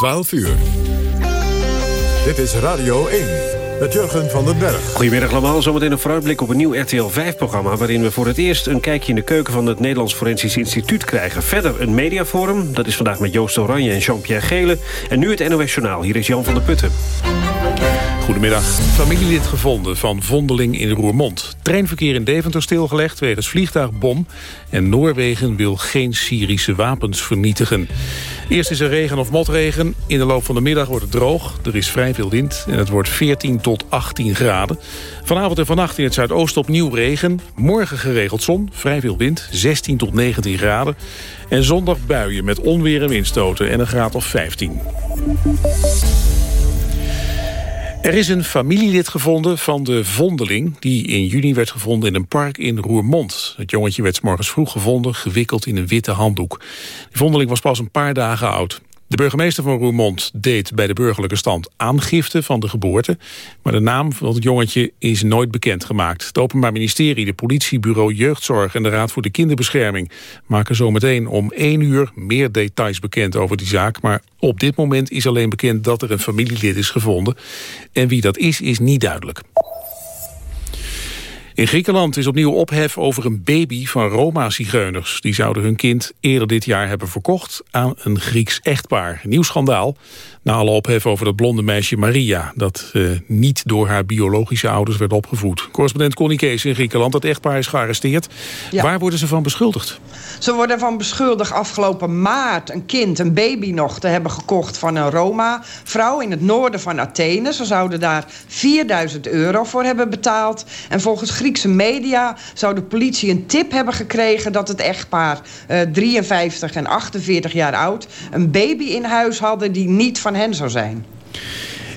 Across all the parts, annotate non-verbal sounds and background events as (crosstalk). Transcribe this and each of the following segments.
12 uur. Dit is Radio 1 met Jurgen van den Berg. Goedemiddag allemaal, zometeen een vooruitblik op een nieuw RTL 5-programma... waarin we voor het eerst een kijkje in de keuken van het Nederlands Forensisch Instituut krijgen. Verder een mediaforum, dat is vandaag met Joost Oranje en Jean-Pierre Gele. En nu het NOS Journaal, hier is Jan van der Putten. Goedemiddag. Familielid gevonden van Vondeling in Roermond. Treinverkeer in Deventer stilgelegd wegens vliegtuigbom. En Noorwegen wil geen Syrische wapens vernietigen. Eerst is er regen of motregen. In de loop van de middag wordt het droog. Er is vrij veel wind en het wordt 14 tot 18 graden. Vanavond en vannacht in het zuidoosten opnieuw regen. Morgen geregeld zon, vrij veel wind, 16 tot 19 graden. En zondag buien met onweer en windstoten en een graad of 15. Er is een familielid gevonden van de vondeling... die in juni werd gevonden in een park in Roermond. Het jongetje werd morgens vroeg gevonden, gewikkeld in een witte handdoek. De vondeling was pas een paar dagen oud. De burgemeester van Roermond deed bij de burgerlijke stand aangifte van de geboorte. Maar de naam van het jongetje is nooit bekendgemaakt. Het Openbaar Ministerie, de politiebureau Jeugdzorg en de Raad voor de Kinderbescherming maken zometeen om één uur meer details bekend over die zaak. Maar op dit moment is alleen bekend dat er een familielid is gevonden. En wie dat is, is niet duidelijk. In Griekenland is opnieuw ophef over een baby van Roma-zigeuners. Die zouden hun kind eerder dit jaar hebben verkocht aan een Grieks echtpaar. Nieuw schandaal na alle ophef over dat blonde meisje Maria... dat uh, niet door haar biologische ouders werd opgevoed. Correspondent Connie Kees in Griekenland. Dat echtpaar is gearresteerd. Ja. Waar worden ze van beschuldigd? Ze worden van beschuldigd afgelopen maart... een kind, een baby nog, te hebben gekocht van een Roma-vrouw... in het noorden van Athene. Ze zouden daar 4000 euro voor hebben betaald. En volgens Griekse media zou de politie een tip hebben gekregen... dat het echtpaar, uh, 53 en 48 jaar oud... een baby in huis hadden die niet van hen zou zijn.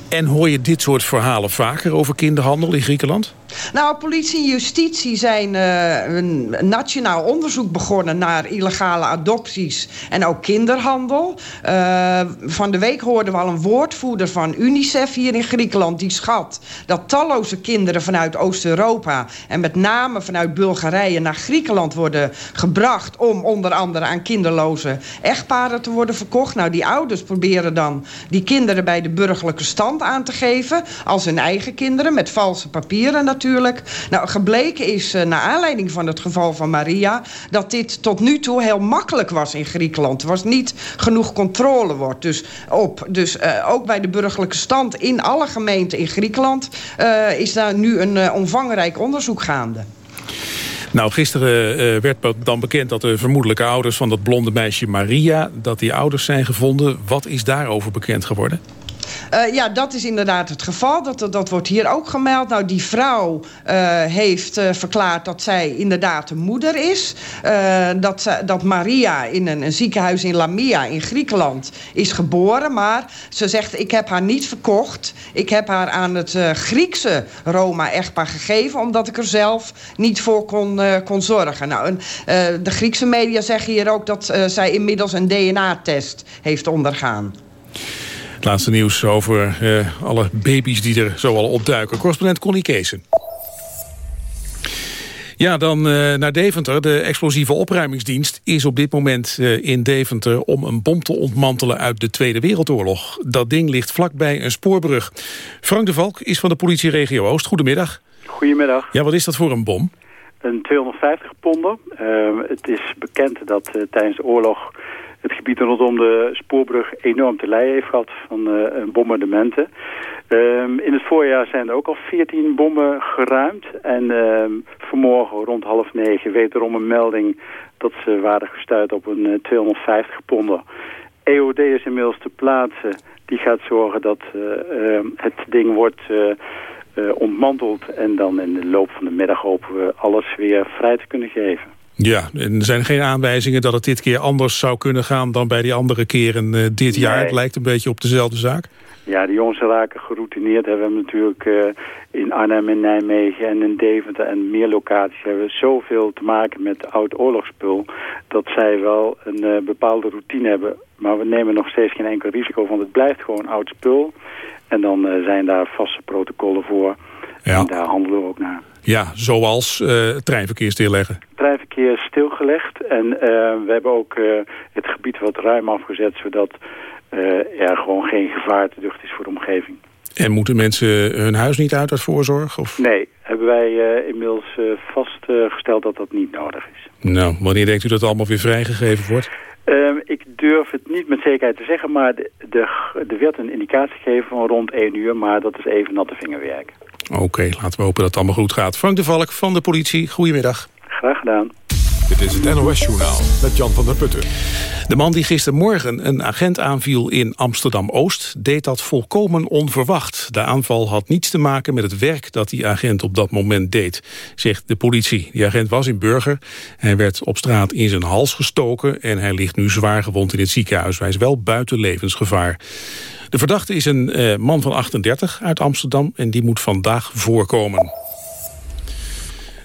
En hoor je dit soort verhalen vaker over kinderhandel in Griekenland? Nou, politie en justitie zijn uh, een nationaal onderzoek begonnen... naar illegale adopties en ook kinderhandel. Uh, van de week hoorden we al een woordvoerder van UNICEF hier in Griekenland... die schat dat talloze kinderen vanuit Oost-Europa... en met name vanuit Bulgarije naar Griekenland worden gebracht... om onder andere aan kinderloze echtparen te worden verkocht. Nou, die ouders proberen dan die kinderen bij de burgerlijke stand aan te geven... als hun eigen kinderen, met valse papieren natuurlijk Nou, gebleken is, uh, naar aanleiding van het geval van Maria... dat dit tot nu toe heel makkelijk was in Griekenland. Er was niet genoeg controle wordt dus op. Dus uh, ook bij de burgerlijke stand in alle gemeenten in Griekenland... Uh, is daar nu een omvangrijk onderzoek gaande. Nou, gisteren werd dan bekend dat de vermoedelijke ouders van dat blonde meisje Maria... dat die ouders zijn gevonden. Wat is daarover bekend geworden? Uh, ja, dat is inderdaad het geval. Dat, dat, wordt hier ook gemeld. Nou, die vrouw uh, heeft uh, verklaard dat zij inderdaad de moeder is. dat, dat Maria in een, een, ziekenhuis in Lamia in Griekenland is geboren. Maar ze zegt, ik heb haar niet verkocht. Ik heb haar aan het Griekse Roma-echtpaar gegeven... omdat ik er zelf niet voor kon, kon zorgen. Nou, de Griekse media zeggen hier ook dat zij inmiddels een DNA-test heeft ondergaan. Het laatste nieuws over uh, alle baby's die er zo al opduiken. Correspondent Connie Keesen. Ja, dan uh, naar Deventer. De explosieve opruimingsdienst is op dit moment uh, in Deventer... om een bom te ontmantelen uit de Tweede Wereldoorlog. Dat ding ligt vlakbij een spoorbrug. Frank de Valk is van de politieregio Oost. Goedemiddag. Goedemiddag. Ja, wat is dat voor een bom? Een 250 ponden. het is bekend dat tijdens de oorlog het gebied rondom de spoorbrug enorm te lijden heeft gehad van uh, bombardementen. Um, in het voorjaar zijn er ook al 14 bommen geruimd. En um, vanmorgen rond half negen wederom een melding dat ze waren gestuurd op een uh, 250 ponden. EOD is inmiddels te plaatsen. Die gaat zorgen dat uh, het ding wordt ontmanteld. En dan in de loop van de middag hopen we alles weer vrij te kunnen geven. Ja, en er zijn geen aanwijzingen dat het dit keer anders zou kunnen gaan... dan bij die andere keren uh, dit jaar. Het lijkt een beetje op dezelfde zaak. Ja, die jongens raken geroutineerd. We hebben natuurlijk uh, in Arnhem, in Nijmegen en in Deventer en meer locaties... hebben we zoveel te maken met oud oorlogsspul... dat zij wel een uh, bepaalde routine hebben. Maar we nemen nog steeds geen enkel risico, want het blijft gewoon oud spul. En dan zijn daar vaste protocollen voor. Ja. En daar handelen we ook naar. Ja, zoals uh, treinverkeer stilleggen. Treinverkeer stilgelegd. En uh, we hebben ook uh, het gebied wat ruim afgezet... zodat er gewoon geen gevaar te ducht is voor de omgeving. En moeten mensen hun huis niet uit uit voorzorg? Of? Nee, hebben wij inmiddels vastgesteld dat dat niet nodig is. Nou, wanneer denkt u dat het allemaal weer vrijgegeven wordt? Ehm, ik durf het niet met zekerheid te zeggen, maar de, de, er werd een indicatie gegeven van rond 1 uur, maar dat is even natte vingerwerk. Oké, laten we hopen dat het allemaal goed gaat. Frank de Valk van de politie, goedemiddag. Graag gedaan. Dit is het NOS-journaal met Jan van der Putten. De man die gistermorgen een agent aanviel in Amsterdam-Oost... deed dat volkomen onverwacht. De aanval had niets te maken met het werk dat die agent op dat moment deed... zegt de politie. Die agent was in Burger. Hij werd op straat in zijn hals gestoken... en hij ligt nu zwaar gewond in het ziekenhuis. Hij is wel buiten levensgevaar. De verdachte is een eh, man van 38 uit Amsterdam... en die moet vandaag voorkomen.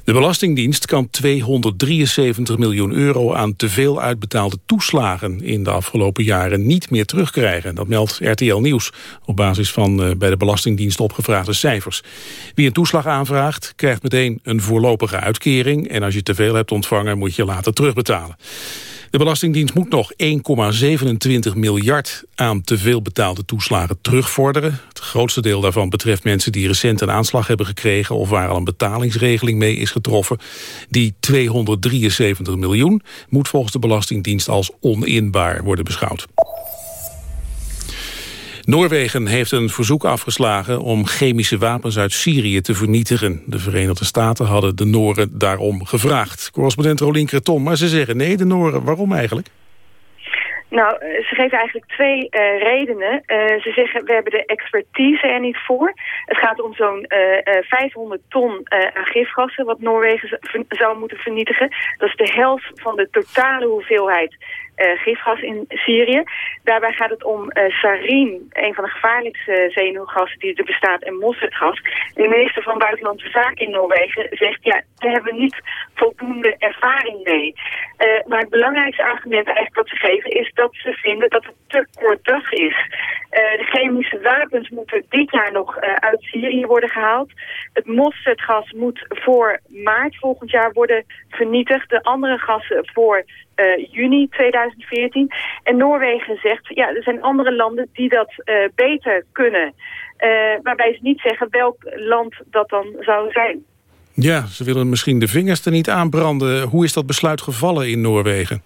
De Belastingdienst kan 273 miljoen euro aan te veel uitbetaalde toeslagen in de afgelopen jaren niet meer terugkrijgen. Dat meldt RTL Nieuws op basis van uh, bij de Belastingdienst opgevraagde cijfers. Wie een toeslag aanvraagt krijgt meteen een voorlopige uitkering en als je te veel hebt ontvangen moet je later terugbetalen. De Belastingdienst moet nog 1,27 miljard aan te veel betaalde toeslagen terugvorderen. Het grootste deel daarvan betreft mensen die recent een aanslag hebben gekregen... of waar al een betalingsregeling mee is getroffen. Die 273 miljoen moet volgens de Belastingdienst als oninbaar worden beschouwd. Noorwegen heeft een verzoek afgeslagen om chemische wapens uit Syrië te vernietigen. De Verenigde Staten hadden de Noren daarom gevraagd. Correspondent Rolien Creton, maar ze zeggen nee, de Noren. Waarom eigenlijk? Nou, eh, ze geven eigenlijk twee uh, redenen. Uh, ze zeggen, we hebben de expertise er niet voor. Het gaat om zo'n uh, 500 ton aan gifgassen... wat Noorwegen zou moeten vernietigen. Dat is de helft van de totale hoeveelheid gifgas in Syrië. Daarbij gaat het om uh, sarin, een van de gevaarlijkste zenuwgassen die er bestaat, en mosterdgas. De minister van Buitenlandse Zaken in Noorwegen zegt, ja, daar hebben we niet voldoende ervaring mee. Uh, maar het belangrijkste argument eigenlijk dat ze geven is dat ze vinden dat het te kortdag is. de chemische wapens moeten dit jaar nog uit Syrië worden gehaald. Het mosterdgas moet voor maart volgend jaar worden vernietigd. De andere gassen voor juni 2014. En Noorwegen zegt, ja, er zijn andere landen die dat uh, beter kunnen. Uh, waarbij ze niet zeggen welk land dat dan zou zijn. Ja, ze willen misschien de vingers er niet aanbranden. Hoe is dat besluit gevallen in Noorwegen?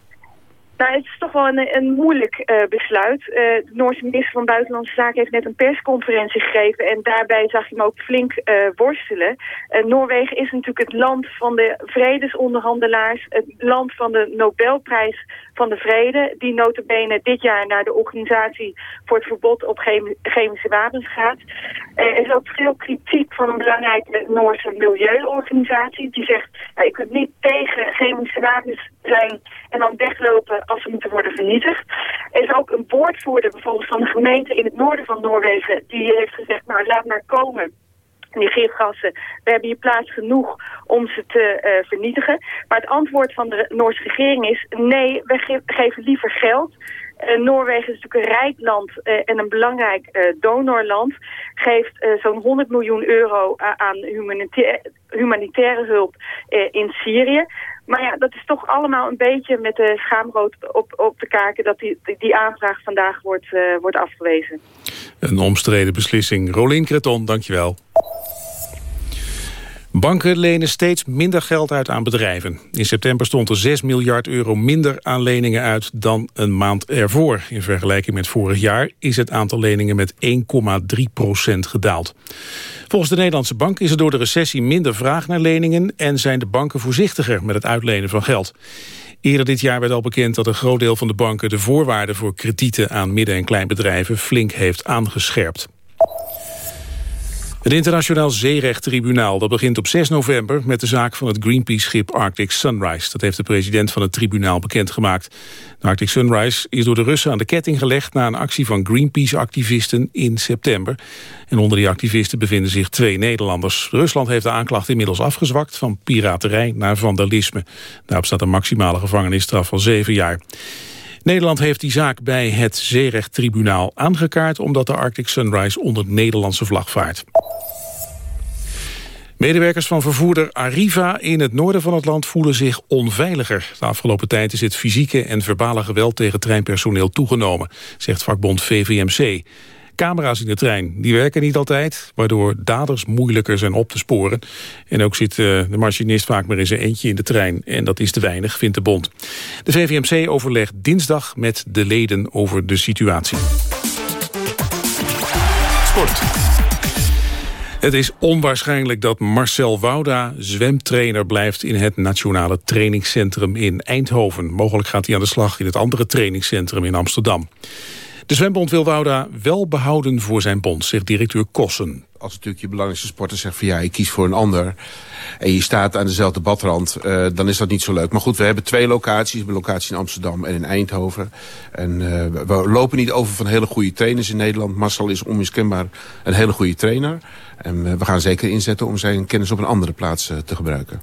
Nou, het is toch wel een, een moeilijk uh, besluit. Uh, de Noorse minister van Buitenlandse Zaken heeft net een persconferentie gegeven... en daarbij zag je hem ook flink uh, worstelen. Noorwegen is natuurlijk het land van de vredesonderhandelaars... het land van de Nobelprijs van de Vrede... die notabene dit jaar naar de organisatie voor het verbod op chemische wapens gaat. er is ook veel kritiek van een belangrijke Noorse milieuorganisatie... die zegt, nou, je kunt niet tegen chemische wapens zijn en dan weglopen als ze moeten worden vernietigd. Er is ook een woordvoerder bijvoorbeeld van de gemeente in het noorden van Noorwegen... die heeft gezegd, nou laat maar komen die gifgassen. We hebben hier plaats genoeg om ze te uh, vernietigen. Maar het antwoord van de Noorse regering is... nee, we ge geven liever geld. Uh, Noorwegen is natuurlijk een rijk land uh, en een belangrijk donorland. Geeft zo'n 100 miljoen euro aan humanitaire hulp in Syrië. Maar ja, dat is toch allemaal een beetje met de schaamrood op, op de kaken... dat die, die aanvraag vandaag wordt, uh, wordt afgewezen. Een omstreden beslissing. Rolien Creton, dankjewel. Banken lenen steeds minder geld uit aan bedrijven. In september stond er 6 miljard euro minder aan leningen uit dan een maand ervoor. In vergelijking met vorig jaar is het aantal leningen met 1,3 procent gedaald. Volgens de Nederlandse Bank is er door de recessie minder vraag naar leningen... en zijn de banken voorzichtiger met het uitlenen van geld. Eerder dit jaar werd al bekend dat een groot deel van de banken... de voorwaarden voor kredieten aan midden- en kleinbedrijven flink heeft aangescherpt. Het internationaal zeerechttribunaal dat begint op 6 november... met de zaak van het Greenpeace-schip Arctic Sunrise. Dat heeft de president van het tribunaal bekendgemaakt. De Arctic Sunrise is door de Russen aan de ketting gelegd... na een actie van Greenpeace-activisten in september. En onder die activisten bevinden zich twee Nederlanders. Rusland heeft de aanklacht inmiddels afgezwakt... van piraterij naar vandalisme. Daarop staat een maximale gevangenisstraf van zeven jaar. Nederland heeft die zaak bij het Zeerechttribunaal aangekaart... omdat de Arctic Sunrise onder Nederlandse vlag vaart. Medewerkers van vervoerder Arriva in het noorden van het land voelen zich onveiliger. De afgelopen tijd is het fysieke en verbale geweld tegen treinpersoneel toegenomen, zegt vakbond VVMC. Camera's in de trein die werken niet altijd... waardoor daders moeilijker zijn op te sporen. En ook zit eh, de machinist vaak maar in zijn eentje in de trein. En dat is te weinig, vindt de bond. De VVMC overlegt dinsdag met de leden over de situatie. Sport. Het is onwaarschijnlijk dat Marcel Wouda zwemtrainer blijft in het Nationale Trainingscentrum in Eindhoven. Mogelijk gaat hij aan de slag in het andere trainingscentrum in Amsterdam. De zwembond wil Wouda wel behouden voor zijn bond, zegt directeur Kossen. Als natuurlijk je belangrijkste sporter zegt van ja, ik kies voor een ander... en je staat aan dezelfde badrand, uh, dan is dat niet zo leuk. Maar goed, we hebben twee locaties. Een locatie in Amsterdam en in Eindhoven. En uh, we lopen niet over van hele goede trainers in Nederland. Marcel is onmiskenbaar een hele goede trainer. En uh, we gaan zeker inzetten om zijn kennis op een andere plaats te gebruiken.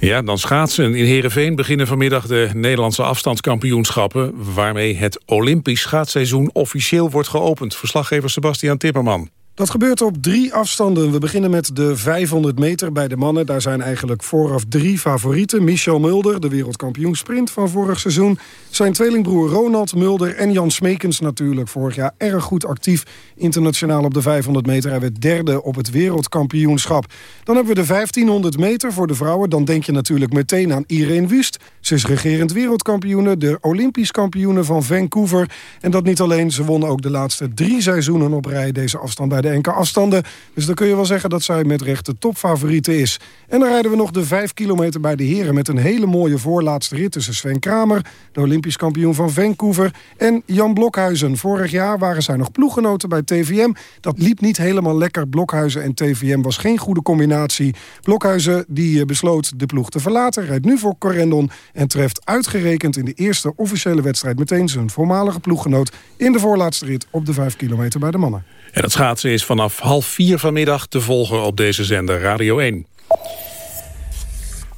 Ja, dan schaatsen. In Heerenveen beginnen vanmiddag de Nederlandse afstandskampioenschappen... waarmee het Olympisch schaatsseizoen officieel wordt geopend. Verslaggever Sebastian Tipperman. Dat gebeurt op drie afstanden. We beginnen met de 500 meter bij de mannen. Daar zijn eigenlijk vooraf drie favorieten. Michel Mulder, de wereldkampioen sprint van vorig seizoen. Zijn tweelingbroer Ronald Mulder en Jan Smekens natuurlijk. Vorig jaar erg goed actief internationaal op de 500 meter. Hij werd derde op het wereldkampioenschap. Dan hebben we de 1500 meter voor de vrouwen. Dan denk je natuurlijk meteen aan Irene Wust. Ze is regerend wereldkampioene, de Olympisch kampioene van Vancouver. En dat niet alleen, ze won ook de laatste drie seizoenen op rij deze afstand bij de enkele afstanden. Dus dan kun je wel zeggen dat zij met recht de topfavoriete is. En dan rijden we nog de 5 kilometer bij de heren... met een hele mooie voorlaatste rit tussen Sven Kramer... de Olympisch kampioen van Vancouver, en Jan Blokhuizen. Vorig jaar waren zij nog ploeggenoten bij TVM. Dat liep niet helemaal lekker. Blokhuizen en TVM was geen goede combinatie. Blokhuizen die eh, besloot de ploeg te verlaten... rijdt nu voor Corendon en treft uitgerekend... in de eerste officiële wedstrijd meteen zijn voormalige ploeggenoot... in de voorlaatste rit op de 5 kilometer bij de mannen. En het schaatsen is vanaf half vier vanmiddag te volgen op deze zender Radio 1.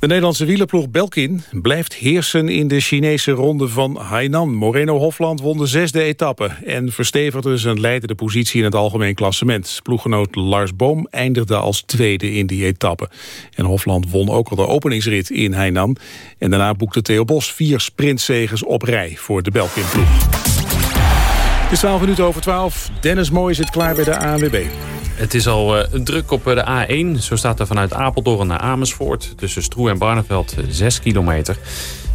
De Nederlandse wielerploeg Belkin blijft heersen in de Chinese ronde van Hainan. Moreno Hofland won de zesde etappe en verstevigde zijn leidende positie in het algemeen klassement. Ploeggenoot Lars Boom eindigde als tweede in die etappe. En Hofland won ook al de openingsrit in Hainan. En daarna boekte Theo Bos vier sprintzegers op rij voor de Belkin-ploeg. Het is 12 minuten over 12. Dennis Mooi zit klaar bij de ANWB. Het is al uh, druk op de A1. Zo staat er vanuit Apeldoorn naar Amersfoort. Tussen Stroe en Barneveld 6 eh, kilometer.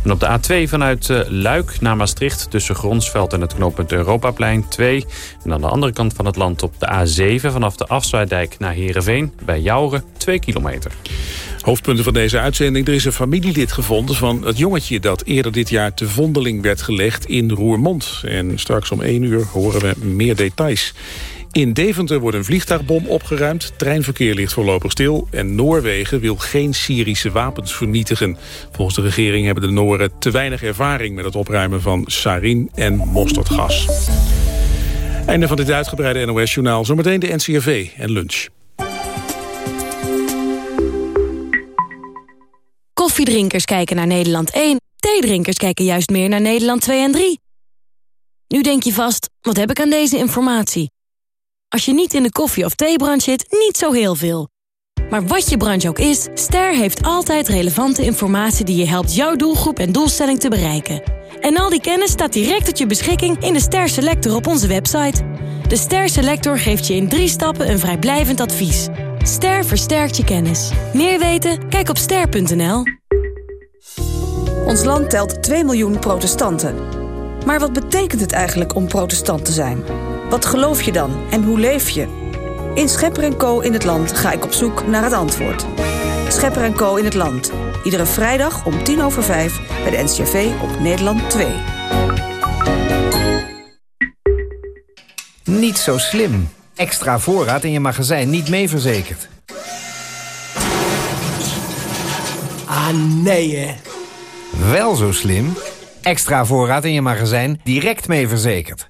En op de A2 vanuit uh, Luik naar Maastricht... tussen Gronsveld en het knooppunt Europaplein 2. En aan de andere kant van het land op de A7... vanaf de Afsluitdijk naar Heerenveen bij Jouren 2 kilometer. Hoofdpunten van deze uitzending. Er is een familielid gevonden van het jongetje dat eerder dit jaar te vondeling werd gelegd in Roermond. En straks om 1 uur horen we meer details. In Deventer wordt een vliegtuigbom opgeruimd. Treinverkeer ligt voorlopig stil. En Noorwegen wil geen Syrische wapens vernietigen. Volgens de regering hebben de Nooren te weinig ervaring... met het opruimen van sarin en mosterdgas. Einde van dit uitgebreide NOS-journaal. Zometeen de NCRV en lunch. Koffiedrinkers kijken naar Nederland 1. Theedrinkers kijken juist meer naar Nederland 2 en 3. Nu denk je vast, wat heb ik aan deze informatie? Als je niet in de koffie- of theebranche zit, niet zo heel veel. Maar wat je branche ook is, Ster heeft altijd relevante informatie... die je helpt jouw doelgroep en doelstelling te bereiken. En al die kennis staat direct tot je beschikking in de Ster Selector op onze website. De Ster Selector geeft je in drie stappen een vrijblijvend advies. Ster versterkt je kennis. Meer weten? Kijk op ster.nl. Ons land telt 2 miljoen protestanten. Maar wat betekent het eigenlijk om protestant te zijn? Wat geloof je dan en hoe leef je? In Schepper Co. in het Land ga ik op zoek naar het antwoord. Schepper Co. in het Land. Iedere vrijdag om tien over vijf bij de NCRV op Nederland 2. Niet zo slim. Extra voorraad in je magazijn niet mee verzekerd. Ah, nee hè. Wel zo slim. Extra voorraad in je magazijn direct mee verzekerd.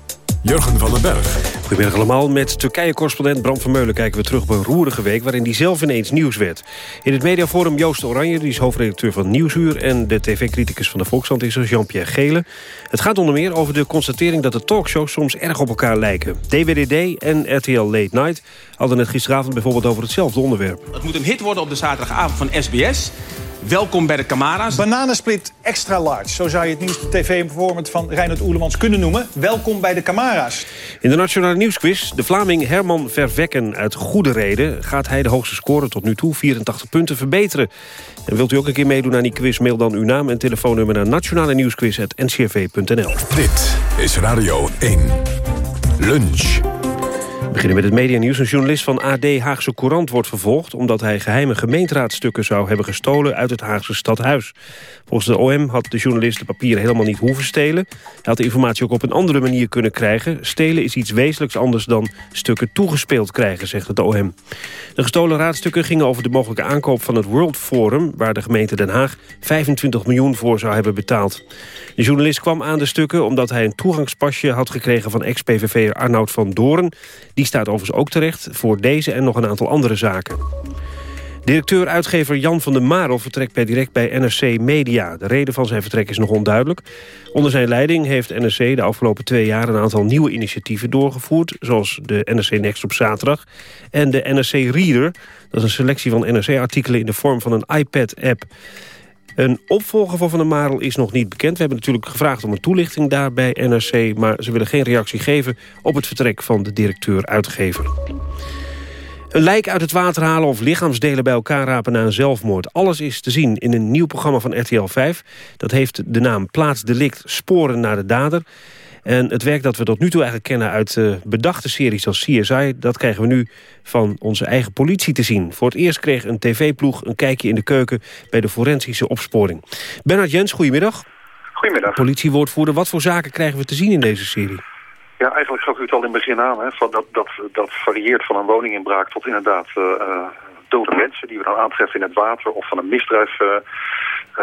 Jurgen van den Berg. Goedemiddag allemaal. Met Turkije-correspondent Bram van Meulen kijken we terug op een roerige week... waarin hij zelf ineens nieuws werd. In het mediaforum Joost Oranje, die is hoofdredacteur van Nieuwsuur... en de tv-criticus van de Volkskrant is Jean-Pierre Gele. Het gaat onder meer over de constatering dat de talkshows soms erg op elkaar lijken. DWDD en RTL Late Night hadden het gisteravond bijvoorbeeld over hetzelfde onderwerp. Het moet een hit worden op de zaterdagavond van SBS... Welkom bij de Camara's. Bananensplit extra large. Zo zou je het nieuwste tv-performance van Reinhard Oelemans kunnen noemen. Welkom bij de Camara's. In de Nationale Nieuwsquiz, de Vlaming Herman Vervekken uit Goede Reden... gaat hij de hoogste score tot nu toe, 84 punten, verbeteren. En wilt u ook een keer meedoen aan die quiz? Mail dan uw naam en telefoonnummer naar nationale nieuwsquiz.ncrv.nl. Dit is Radio 1. Lunch. We beginnen met het medianieuws. Een journalist van AD Haagse Courant wordt vervolgd... omdat hij geheime gemeenteraadstukken zou hebben gestolen uit het Haagse stadhuis. Volgens de OM had de journalist de papieren helemaal niet hoeven stelen. Hij had de informatie ook op een andere manier kunnen krijgen. Stelen is iets wezenlijks anders dan stukken toegespeeld krijgen, zegt het OM. De gestolen raadstukken gingen over de mogelijke aankoop van het World Forum... waar de gemeente Den Haag 25 miljoen voor zou hebben betaald. De journalist kwam aan de stukken omdat hij een toegangspasje had gekregen... van ex-PVV'er Arnoud van Doorn... staat overigens ook terecht voor deze en nog een aantal andere zaken. Directeur-uitgever Jan van der Marel vertrekt per direct bij NRC Media. De reden van zijn vertrek is nog onduidelijk. Onder zijn leiding heeft NRC de afgelopen twee jaar... een aantal nieuwe initiatieven doorgevoerd... zoals de NRC Next op zaterdag en de NRC Reader. Dat is een selectie van NRC-artikelen in de vorm van een iPad-app. Een opvolger van Van der Marel is nog niet bekend. We hebben natuurlijk gevraagd om een toelichting daar bij NRC... maar ze willen geen reactie geven op het vertrek van de directeur-uitgever. Een lijk uit het water halen of lichaamsdelen bij elkaar rapen na een zelfmoord. Alles is te zien in een nieuw programma van RTL 5. Dat heeft de naam Plaatsdelict Sporen naar de dader. En het werk dat we tot nu toe eigenlijk kennen uit uh, bedachte series als CSI... dat krijgen we nu van onze eigen politie te zien. Voor het eerst kreeg een tv-ploeg een kijkje in de keuken... bij de forensische opsporing. Bernard Jens, goedemiddag. Goedemiddag. Politiewoordvoerder, wat voor zaken krijgen we te zien in deze serie? Ja, eigenlijk gaf u het al in het begin aan. Hè, van dat, dat, dat varieert van een woninginbraak tot inderdaad uh, dode mensen... die we dan aantreffen in het water of van een misdrijf uh,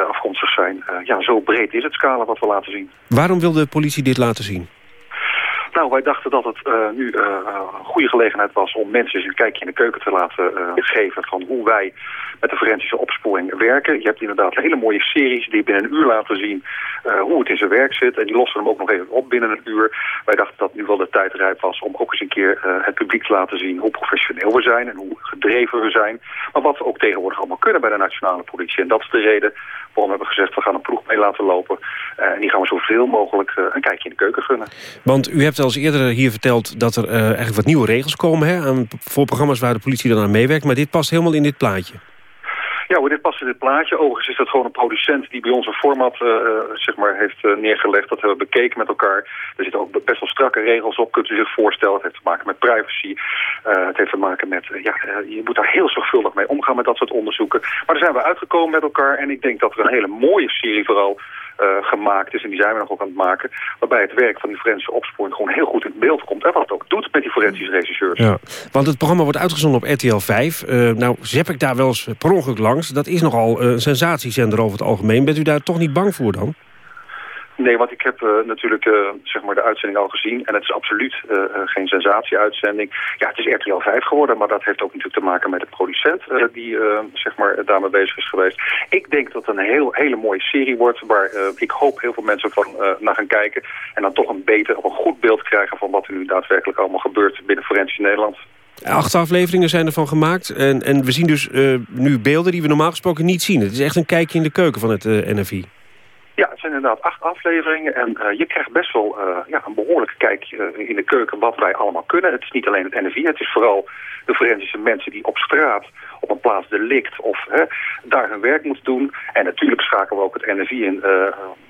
afkomstig zijn. ja, zo breed is het scala wat we laten zien. Waarom wil de politie dit laten zien? Nou, wij dachten dat het uh, nu uh, een goede gelegenheid was om mensen eens een kijkje in de keuken te laten uh, geven van hoe wij met de forensische opsporing werken. Je hebt inderdaad hele mooie series die binnen een uur laten zien hoe het in zijn werk zit. En die lossen hem ook nog even op binnen een uur. Wij dachten dat nu wel de tijd rijp was om ook eens een keer het publiek te laten zien hoe professioneel we zijn en hoe gedreven we zijn. Maar wat we ook tegenwoordig allemaal kunnen bij de nationale politie. En dat is de reden we hebben gezegd we gaan een ploeg mee laten lopen. en die gaan we zoveel mogelijk een kijkje in de keuken gunnen. Want u hebt al eerder hier verteld dat er uh, eigenlijk wat nieuwe regels komen... Hè, aan, voor programma's waar de politie dan aan meewerkt. Maar dit past helemaal in dit plaatje. Ja, maar dit past in dit plaatje. Overigens is dat gewoon een producent die bij ons een format uh, zeg maar, heeft uh, neergelegd. Dat hebben we bekeken met elkaar. Er zitten ook best wel strakke regels op, kunt u zich voorstellen. Het heeft te maken met privacy. het heeft te maken met, ja, je moet daar heel zorgvuldig mee omgaan met dat soort onderzoeken. Maar daar zijn we uitgekomen met elkaar. En ik denk dat er een hele mooie serie vooral gemaakt is. En die zijn we nog ook aan het maken. Waarbij het werk van die forensische opsporing gewoon heel goed in beeld komt. En wat het ook doet met die forensische regisseurs. Ja, want het programma wordt uitgezonden op RTL 5. Uh, nou, zep ik daar wel eens per ongeluk langs. Dat is nogal een sensatiezender over het algemeen. Bent u daar toch niet bang voor dan? Nee, want ik heb uh, natuurlijk uh, zeg maar de uitzending al gezien. En het is absoluut uh, geen sensatie-uitzending. Ja, het is RTL 5 geworden, maar dat heeft ook natuurlijk te maken met de producent... die zeg maar daarmee bezig is geweest. Ik denk dat het een heel, hele mooie serie wordt... waar ik hoop heel veel mensen van naar gaan kijken... en dan toch een beter, of een goed beeld krijgen... van wat er nu daadwerkelijk allemaal gebeurt binnen Forensisch Nederland. Acht afleveringen zijn ervan gemaakt. En, en we zien dus nu beelden die we normaal gesproken niet zien. Het is echt een kijkje in de keuken van het NFI. Ja, het zijn inderdaad acht afleveringen en uh, je krijgt best wel uh, ja, een behoorlijke kijk uh, in de keuken wat wij allemaal kunnen. Het is niet alleen het NFI, het is vooral de forensische mensen die op straat op een plaats delict of daar hun werk moeten doen. En natuurlijk schakelen we ook het NFI in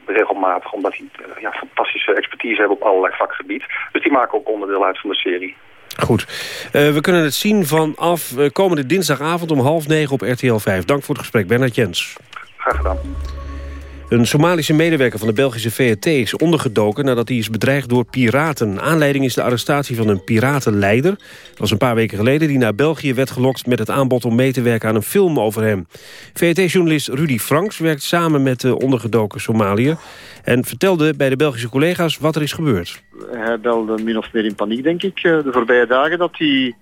regelmatig, omdat die ja, fantastische expertise hebben op allerlei vakgebied. Dus die maken ook onderdeel uit van de serie. Goed. we kunnen het zien vanaf komende dinsdagavond om half negen op RTL 5. Dank voor het gesprek, Bernard Jens. Graag gedaan. Een Somalische medewerker van de Belgische VRT is ondergedoken... nadat hij is bedreigd door piraten. Aanleiding is de arrestatie van een piratenleider. Dat was een paar weken geleden die naar België werd gelokt... met het aanbod om mee te werken aan een film over hem. VRT-journalist Rudy Franks werkt samen met de ondergedoken Somaliër... en vertelde bij de Belgische collega's wat er is gebeurd. Hij belde min of meer in paniek, denk ik, eh, de voorbije dagen... dat hij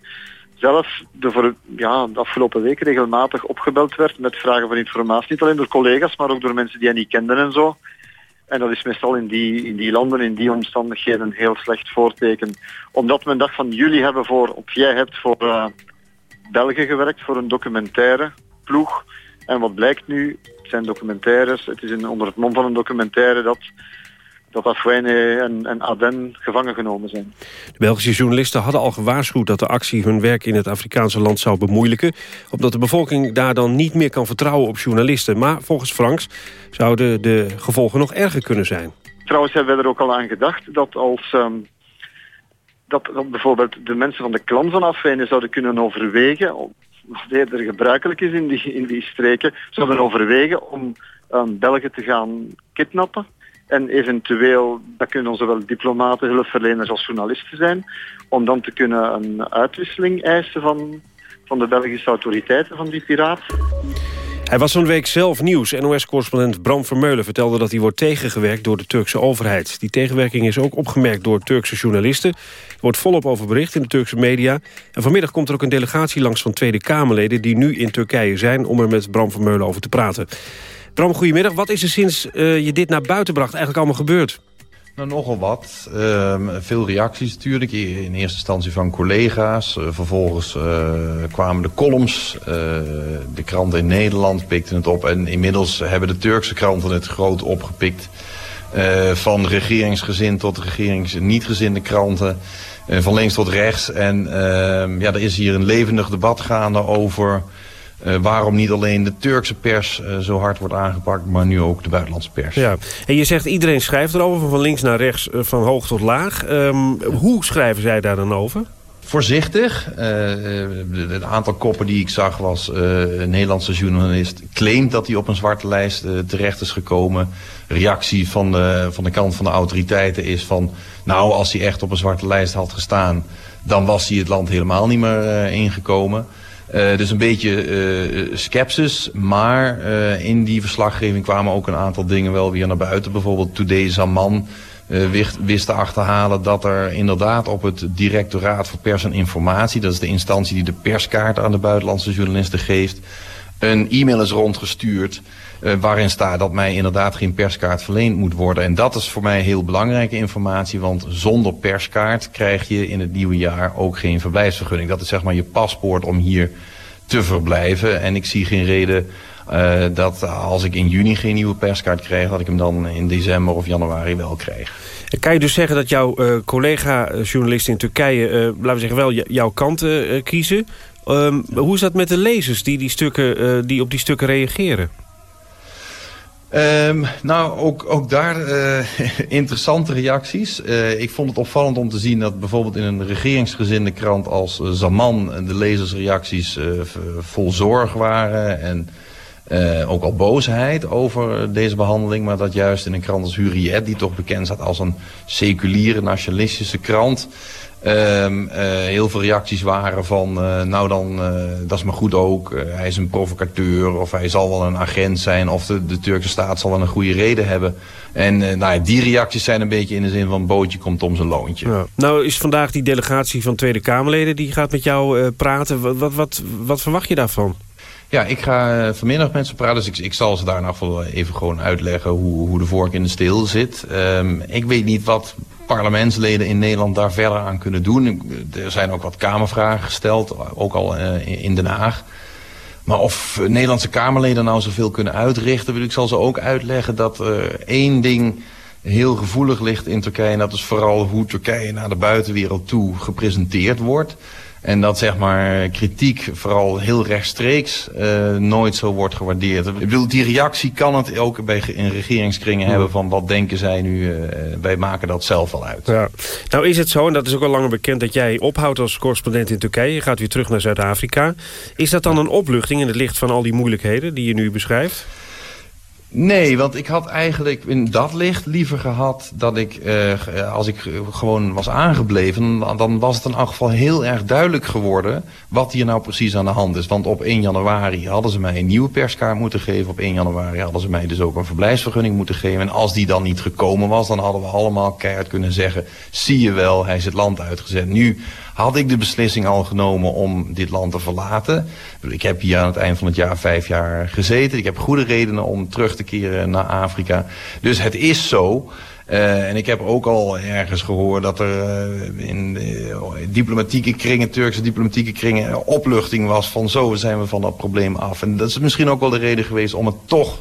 zelf de, voor, ja, de afgelopen weken regelmatig opgebeld werd met vragen van informatie. Niet alleen door collega's, maar ook door mensen die hij niet kenden en zo. En dat is meestal in die, in die landen, in die omstandigheden een heel slecht voorteken. Omdat men dacht van jullie hebben voor, of jij hebt voor uh, België gewerkt, voor een documentaire ploeg. En wat blijkt nu, het zijn documentaires, het is in, onder het mom van een documentaire dat dat Afwene en, en Aden gevangen genomen zijn. De Belgische journalisten hadden al gewaarschuwd dat de actie hun werk in het Afrikaanse land zou bemoeilijken, omdat de bevolking daar dan niet meer kan vertrouwen op journalisten. Maar volgens Franks zouden de gevolgen nog erger kunnen zijn. Trouwens hebben we er ook al aan gedacht dat als... Um, dat, dat, bijvoorbeeld de mensen van de klan van Afwene zouden kunnen overwegen, wat eerder gebruikelijk is in die, in die streken, zouden overwegen om um, Belgen te gaan kidnappen en eventueel, dat kunnen zowel diplomaten, hulpverleners als journalisten zijn, om dan te kunnen een uitwisseling eisen van, van de Belgische autoriteiten van die piraat. Hij was zo'n week zelf nieuws. NOS-correspondent Bram Vermeulen vertelde dat hij wordt tegengewerkt door de Turkse overheid. Die tegenwerking is ook opgemerkt door Turkse journalisten. Er wordt volop over bericht in de Turkse media. En vanmiddag komt er ook een delegatie langs van Tweede Kamerleden... die nu in Turkije zijn om er met Bram Vermeulen over te praten. Bram, goedemiddag. Wat is er sinds uh, je dit naar buiten bracht eigenlijk allemaal gebeurd? Nou, nogal wat. Uh, veel reacties natuurlijk. In eerste instantie van collega's. Uh, vervolgens uh, kwamen de columns. de kranten in Nederland pikten het op. En inmiddels hebben de Turkse kranten het groot opgepikt. van regeringsgezind tot regerings niet-gezinde kranten. van links tot rechts. En ehm, ja, er is hier een levendig debat gaande over... Uh, waarom niet alleen de Turkse pers uh, zo hard wordt aangepakt, maar nu ook de buitenlandse pers. Ja. En je zegt iedereen schrijft erover, van links naar rechts, uh, van hoog tot laag. Um, hoe schrijven zij daar dan over? Voorzichtig. het aantal koppen die ik zag was een Nederlandse journalist claimt dat hij op een zwarte lijst terecht is gekomen. Reactie van de, van de kant van de autoriteiten is van, nou als hij echt op een zwarte lijst had gestaan, dan was hij het land helemaal niet meer ingekomen. Uh, dus een beetje uh, sceptisch, maar uh, in die verslaggeving kwamen ook een aantal dingen wel weer naar buiten. Bijvoorbeeld Today Zaman wist, wist te achterhalen dat er inderdaad op het Directoraat voor Pers en Informatie, dat is de instantie die de perskaart aan de buitenlandse journalisten geeft, een e-mail is rondgestuurd uh, waarin staat dat mij inderdaad geen perskaart verleend moet worden. En dat is voor mij heel belangrijke informatie, want zonder perskaart krijg je in het nieuwe jaar ook geen verblijfsvergunning. Dat is zeg maar je paspoort om hier te verblijven. En ik zie geen reden uh, dat als ik in juni geen nieuwe perskaart krijg, dat ik hem dan in december of januari wel krijg. Kan je dus zeggen dat jouw uh, collega-journalisten in Turkije, laten we zeggen, wel jouw kant kiezen? Um, hoe is dat met de lezers die, die, stukken, die op die stukken reageren? Um, nou, ook, ook daar uh, (laughs) interessante reacties. Uh, ik vond het opvallend om te zien dat bijvoorbeeld in een regeringsgezinde krant als Zaman de lezersreacties vol zorg waren en ook al boosheid over deze behandeling. Maar dat juist in een krant als Hurriyet, die toch bekend staat als een seculiere nationalistische krant, Um, uh, heel veel reacties waren van, uh, nou dan, uh, dat is maar goed ook. hij is een provocateur of hij zal wel een agent zijn of de, de Turkse staat zal wel een goede reden hebben. En nou ja, die reacties zijn een beetje in de zin van bootje komt om zijn loontje. Nou is vandaag die delegatie van Tweede Kamerleden die gaat met jou praten. Wat, wat, wat, wat, verwacht je daarvan? Ja, ik ga vanmiddag met ze praten. Dus ik, zal ze daar nog wel even gewoon uitleggen hoe, hoe de vork in de steel zit. Um, ik weet niet wat parlementsleden in Nederland daar verder aan kunnen doen. Er zijn ook wat kamervragen gesteld, ook al uh, in Den Haag. Maar of Nederlandse Kamerleden nou zoveel kunnen uitrichten... wil ik zal ze ook uitleggen dat er één ding heel gevoelig ligt in Turkije... en dat is vooral hoe Turkije naar de buitenwereld toe gepresenteerd wordt... En dat zeg maar kritiek vooral heel rechtstreeks uh, nooit zo wordt gewaardeerd. Ik bedoel, die reactie kan het ook bij in regeringskringen hebben van wat denken zij nu, uh, wij maken dat zelf al uit. Ja. Nou is het zo, en dat is ook al langer bekend, dat jij ophoudt als correspondent in Turkije. Je gaat weer terug naar Zuid-Afrika. Is dat dan een opluchting in het licht van al die moeilijkheden die je nu beschrijft? Nee, want ik had eigenlijk in dat licht liever gehad dat ik, uh, als ik gewoon was aangebleven, dan was het in elk geval heel erg duidelijk geworden wat hier nou precies aan de hand is. Want op 1 januari hadden ze mij een nieuwe perskaart moeten geven. Op 1 januari hadden ze mij dus ook een verblijfsvergunning moeten geven. En als die dan niet gekomen was, dan hadden we allemaal keihard kunnen zeggen, zie je wel, hij is het land uitgezet. Nu had ik de beslissing al genomen om dit land te verlaten. Ik heb hier aan het eind van het jaar vijf jaar gezeten. Ik heb goede redenen om terug te keren naar Afrika. Dus het is zo. Uh, en ik heb ook al ergens gehoord dat er uh, in uh, diplomatieke kringen, Turkse diplomatieke kringen, opluchting was van zo zijn we van dat probleem af. En dat is misschien ook wel de reden geweest om het toch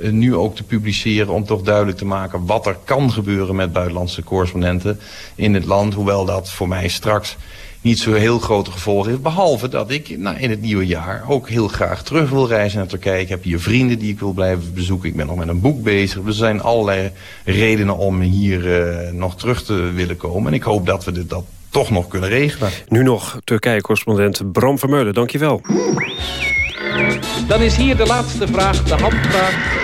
nu ook te publiceren om toch duidelijk te maken wat er kan gebeuren met buitenlandse correspondenten in het land. Hoewel dat voor mij straks niet zo heel grote gevolgen heeft. Behalve dat ik nou, in het nieuwe jaar ook heel graag terug wil reizen naar Turkije. Ik heb hier vrienden die ik wil blijven bezoeken. Ik ben nog met een boek bezig. Er zijn allerlei redenen om hier uh, nog terug te willen komen. En ik hoop dat we dit, dat toch nog kunnen regelen. Nu nog Turkije-correspondent Bram Vermeulen. Dankjewel. Dan is hier de laatste vraag, de handvraag.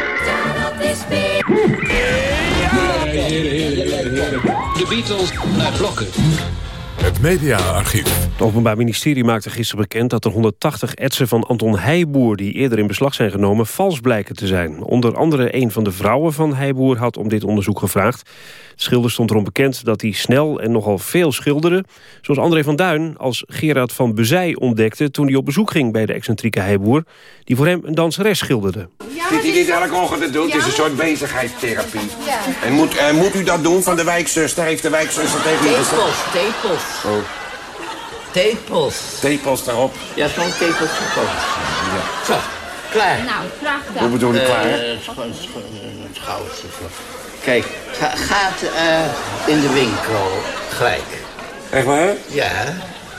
De Beatles naar blokken. Het mediaarchief. Het Openbaar Ministerie maakte gisteren bekend dat er 180 etsen van Anton Heijboer... die eerder in beslag zijn genomen, vals blijken te zijn. Onder andere een van de vrouwen van Heijboer had om dit onderzoek gevraagd. De schilder stond erom bekend dat hij snel en nogal veel schilderde. Zoals André van Duin als Gerard van Bezij ontdekte... toen hij op bezoek ging bij de excentrieke Heijboer... die voor hem een danseres schilderde. Dit hij dit elke ochtend doet, ja. is een soort bezigheidstherapie. Ja. En moet, uh, moet u dat doen van de wijkzuster? Heeft de wijkzuster tegen u gezegd? Tepels, Oh. Tepels. Tepels daarop? Ja, zo'n tepels. Ja. Zo, klaar. Nou, graag gedaan. Hoe bedoel je uh, klaar? Het goudste. Kijk, ga, gaat uh, in de winkel gelijk. Echt waar? Ja.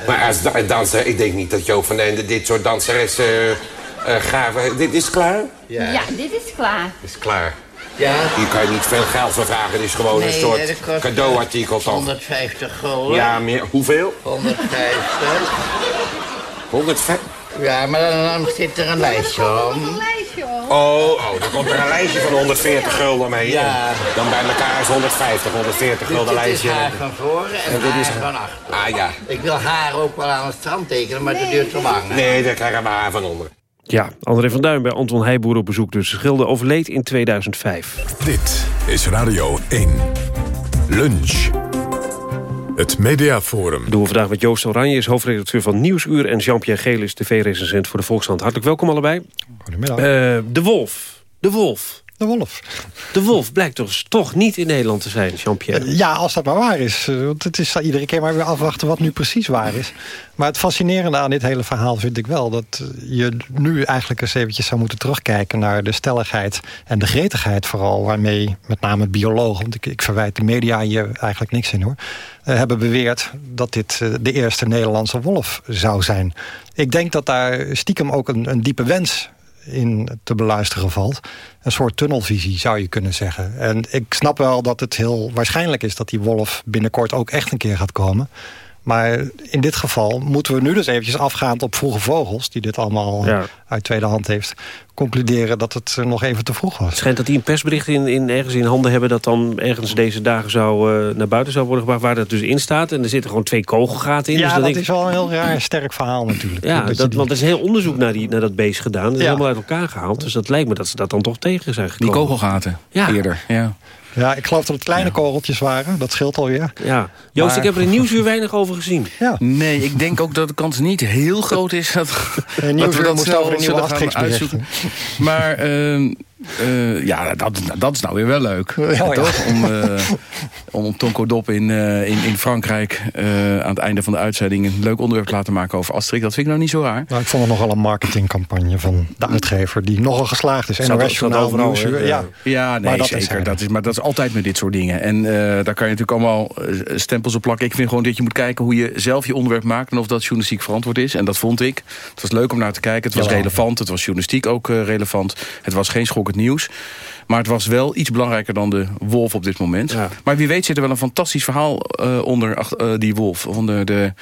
Maar als danser, ik denk niet dat Jo van Ende dit soort danseressen uh, gaven. Dit is klaar? Ja. ja, dit is klaar. Is klaar. Ja. Hier kan je niet veel geld voor vragen. Het is gewoon een soort cadeauartikel toch? 150 gulden. Ja, meer. Hoeveel? 150. 150? Ja, maar dan, dan zit er een lijstje om. Een lijstje om. Oh, oh, dan komt er een lijstje van 140 gulden mee. Ja. Dan bij elkaar is 150, 140 gulden lijstje. Dit is haar van voren en, en haar is... van achter. Ah ja. Ik wil haar ook wel aan het strand tekenen, maar nee. dat duurt te lang. Hè? Nee, daar krijgen we haar van onder. Ja, André van Duin bij Anton Heijboer op bezoek. Dus Schilder overleed in 2005. Dit is Radio 1. Lunch. Het Mediaforum. Dat doen we vandaag met Joost Oranje, is hoofdredacteur van Nieuwsuur... en Jean-Pierre Geel is tv-recensent voor de Volkskrant. Hartelijk welkom allebei. Goedemiddag. Uh, de Wolf. De Wolf. De wolf. De wolf blijkt dus toch niet in Nederland te zijn, Jean-Pierre. Ja, als dat maar waar is. Eh, want het is iedere keer maar weer afwachten wat nu precies waar is. Maar het fascinerende aan dit hele verhaal vind ik wel... dat je nu eigenlijk eens eventjes zou moeten terugkijken... naar de stelligheid en de gretigheid vooral... waarmee met name biologen... want ik, ik verwijt de media hier eigenlijk niks in hoor... Uh, hebben beweerd dat dit uh, de eerste Nederlandse wolf zou zijn. Ik denk dat daar stiekem ook een, een diepe wens in te beluisteren valt. Een soort tunnelvisie zou je kunnen zeggen. En ik snap wel dat het heel waarschijnlijk is... dat die wolf binnenkort ook echt een keer gaat komen. Maar in dit geval moeten we nu dus eventjes afgaand op vroege vogels... die dit allemaal ja. uit tweede hand heeft... concluderen dat het nog even te vroeg was. Het schijnt dat die een persbericht in, in, ergens in handen hebben... dat dan ergens deze dagen zou, uh, naar buiten zou worden gebracht... waar dat dus in staat. En er zitten gewoon twee kogelgaten in. Ja, dus dat is wel een heel raar sterk verhaal natuurlijk. Ja, dat dat, die... want er is een heel onderzoek naar, die, naar dat beest gedaan. Dat is ja. helemaal uit elkaar gehaald. Dus dat lijkt me dat ze dat dan toch tegen zijn gekomen. Die kogelgaten ja. eerder, ja. Ja, ik geloof dat het kleine ja. kogeltjes waren. Dat scheelt alweer. Ja. Joost, maar... ik heb er in (laughs) Nieuwsuur weinig over gezien. Ja. Nee, ik denk ook dat de kans niet heel groot is... dat, dat we dat moest over een nieuwe gaan uitzoeken. Maar... Uh, uh, ja, dat, dat is nou weer wel leuk. Ja, toch? Om, uh, om Tonko Dop in, uh, in, in Frankrijk aan het einde van de uitzending... een leuk onderwerp te laten maken over Asterix. Dat vind ik nou niet zo raar. Nou, ik vond het nogal een marketingcampagne van de uitgever... die nogal geslaagd is. En overal, Nieuwsuur, ja. ja, nee, maar dat zeker. Is dat is, maar dat is altijd met dit soort dingen. En daar kan je natuurlijk allemaal stempels op plakken. Ik vind gewoon dat je moet kijken hoe je zelf je onderwerp maakt... en of dat journalistiek verantwoord is. En dat vond ik. Het was leuk om naar te kijken. Het was relevant. Het was journalistiek ook relevant. Het was geen schok het nieuws. Maar het was wel iets belangrijker dan de wolf op dit moment. Maar wie weet zit er wel een fantastisch verhaal uh, onder uh, die wolf. Onder de,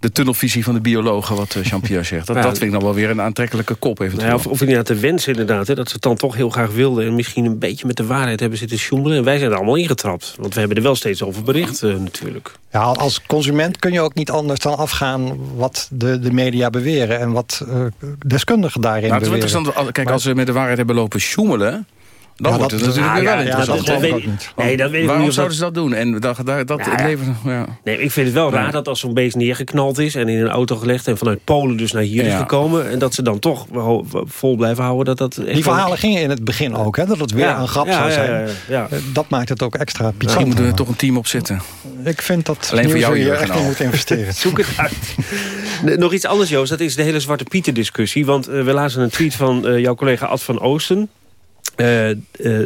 de tunnelvisie van de biologen, wat uh, Jean-Pierre zegt. Dat, (laughs) Ja. dat vind ik dan wel weer een aantrekkelijke kop eventueel. Nou ja, of, of inderdaad de wens inderdaad, hè, dat ze het dan toch heel graag wilden... en misschien een beetje met de waarheid hebben zitten sjoemelen. En wij zijn er allemaal ingetrapt. Want we hebben er wel steeds over bericht eh, natuurlijk. Ja, als consument kun je ook niet anders dan afgaan wat de, de media beweren... en wat eh, deskundigen daarin Nou, het is wel beweren. interessant, kijk, Maar- als ze met de waarheid hebben lopen sjoemelen... Dan Ja, wordt dat- het natuurlijk ja, weer ja, wel ja, interessant. dat niet. Nee, dat weet ik Waarom zouden ze dat doen? En dat, dat, dat ja. leven... Nee, ik vind het wel raar dat als zo'n beest neergeknald is... en in een auto gelegd en vanuit Polen dus naar hier is gekomen... en dat ze dan toch vol blijven houden dat dat... Die verhalen gingen in het begin ook, hè, dat het weer Ja, een grap ja, zou ja, zijn. ja, ja, ja. Eh, Dat maakt het ook extra Misschien pikant. moeten we er toch een team op zetten. Ik vind dat Alleen voor jou, Jurgen, echt in moet investeren. (laughs) Zoek het uit. Nog iets anders, Joost. Dat is de hele Zwarte Pieten discussie. Want eh, we lazen een tweet van eh, jouw collega Ad van Oosten. Eh, eh,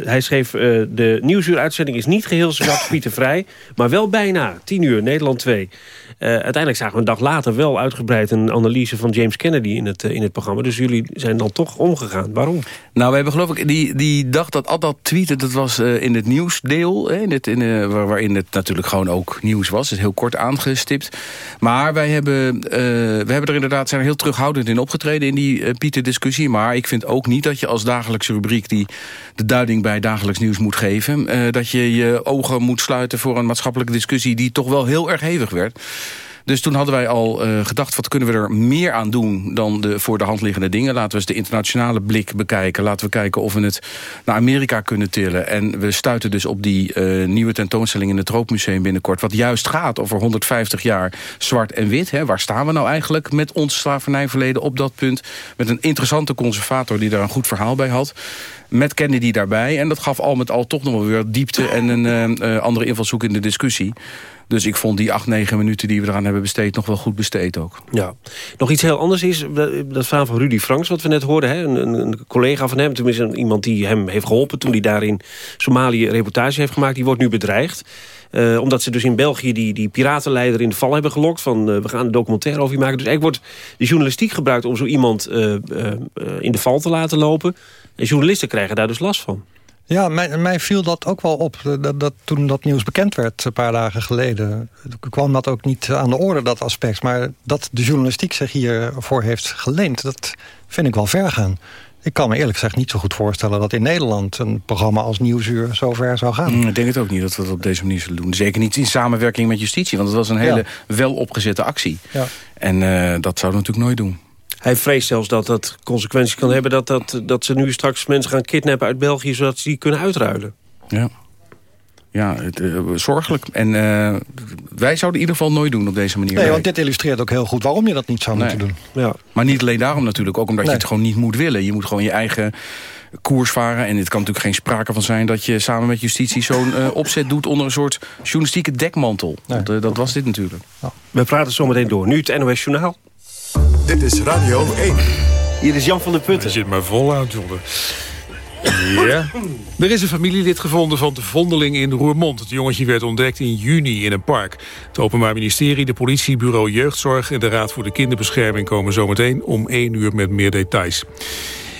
hij schreef, eh, de Nieuwsuur-uitzending is niet geheel Zwarte (coughs) Pieten vrij. Maar wel bijna, 10 uur, Nederland 2. Eh, uiteindelijk zagen we een dag later wel uitgebreid een analyse van James Kennedy in het, in het programma. Dus jullie zijn dan toch omgegaan. Waarom? Nou, we hebben geloof ik die, die dag dat Ad dat tweette... dat was eh, in het nieuwsdeel, hè, in het, in, eh, waar- waarin het natuurlijk gewoon ook nieuws was. Dus heel kort aangestipt. Maar wij hebben, eh, we hebben er inderdaad zijn er heel terughoudend in opgetreden... in die Pieter-discussie. Maar ik vind ook niet dat je als dagelijkse rubriek... die de duiding bij dagelijks nieuws moet geven... eh, dat je je ogen moet sluiten voor een maatschappelijke discussie... die toch wel heel erg hevig werd. Dus toen hadden wij al eh, gedacht, wat kunnen we er meer aan doen... dan de voor de hand liggende dingen. Laten we eens de internationale blik bekijken. Laten we kijken of we het naar Amerika kunnen tillen. En we stuiten dus op die eh, nieuwe tentoonstelling... in het Troopmuseum binnenkort. Wat juist gaat over 150 jaar zwart en wit. Hè. Waar staan we nou eigenlijk met ons slavernijverleden op dat punt? Met een interessante conservator die daar een goed verhaal bij had met Kennedy daarbij. En dat gaf al met al toch nog wel weer diepte en een eh, andere invalshoek in de discussie. Dus ik vond die acht, negen minuten die we eraan hebben besteed... nog wel goed besteed ook. Ja. Nog iets heel anders is dat verhaal van Rudy Franks, wat we net hoorden. Hè? Een, een, collega van hem, tenminste iemand die hem heeft geholpen... toen hij daar in Somalië reportage heeft gemaakt. Die wordt nu bedreigd. Eh, omdat ze dus in België die, die piratenleider in de val hebben gelokt. Van eh, we gaan een documentaire over je maken. Dus eigenlijk wordt de journalistiek gebruikt om zo iemand eh, in de val te laten lopen. En journalisten krijgen daar dus last van. Ja, mij, mij viel dat ook wel op. Dat, dat, toen dat nieuws bekend werd, een paar dagen geleden... kwam dat ook niet aan de orde, dat aspect. Maar dat de journalistiek zich hiervoor heeft geleend... dat vind ik wel ver gaan. Ik kan me eerlijk gezegd niet zo goed voorstellen... dat in Nederland een programma als Nieuwsuur zo ver zou gaan. Mm, ik denk het ook niet dat we dat op deze manier zullen doen. Zeker niet in samenwerking met justitie. Want het was een hele wel opgezette actie. Ja. En eh, dat zouden we natuurlijk nooit doen. Hij vreest zelfs dat dat consequenties kan hebben... dat, dat, dat ze nu straks mensen gaan kidnappen uit België... zodat ze die kunnen uitruilen. Ja. Ja, het, eh, zorgelijk. En eh, wij zouden in ieder geval nooit doen op deze manier. Nee, want dit illustreert ook heel goed waarom je dat niet zou Nee. moeten doen. Ja. Maar niet alleen daarom natuurlijk, ook omdat Nee. je het gewoon niet moet willen. Je moet gewoon je eigen koers varen. En het kan natuurlijk geen sprake van zijn dat je samen met justitie zo'n eh, opzet doet onder een soort journalistieke dekmantel. Want dat was dit natuurlijk. We praten zometeen door. Nu het NOS Journaal. Dit is Radio 1. Hier is Jan van der Putten. Hij zit maar voluit, jongen. Ja. Er is een familielid gevonden van de vondeling in Roermond. Het jongetje werd ontdekt in juni in een park. Het Openbaar Ministerie, de politie, bureau jeugdzorg... en de Raad voor de Kinderbescherming komen zometeen om 1 uur met meer details.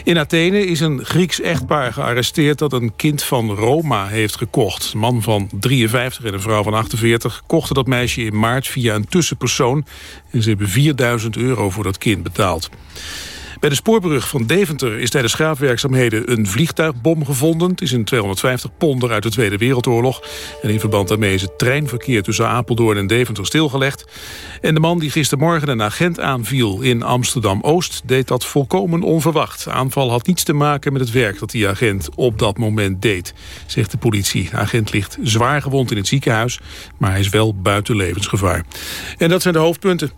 In Athene is een Grieks echtpaar gearresteerd dat een kind van Roma heeft gekocht. Een man van 53 en een vrouw van 48 kochten dat meisje in maart via een tussenpersoon. En ze hebben 4000 euro voor dat kind betaald. Bij de spoorbrug van Deventer is tijdens graafwerkzaamheden een vliegtuigbom gevonden. Het is een 250 ponder uit de Tweede Wereldoorlog. En in verband daarmee is het treinverkeer tussen Apeldoorn en Deventer stilgelegd. En de man die gistermorgen een agent aanviel in Amsterdam-Oost... deed dat volkomen onverwacht. De aanval had niets te maken met het werk dat die agent op dat moment deed, zegt de politie. De agent ligt zwaar gewond in het ziekenhuis, maar hij is wel buiten levensgevaar. En dat zijn de hoofdpunten.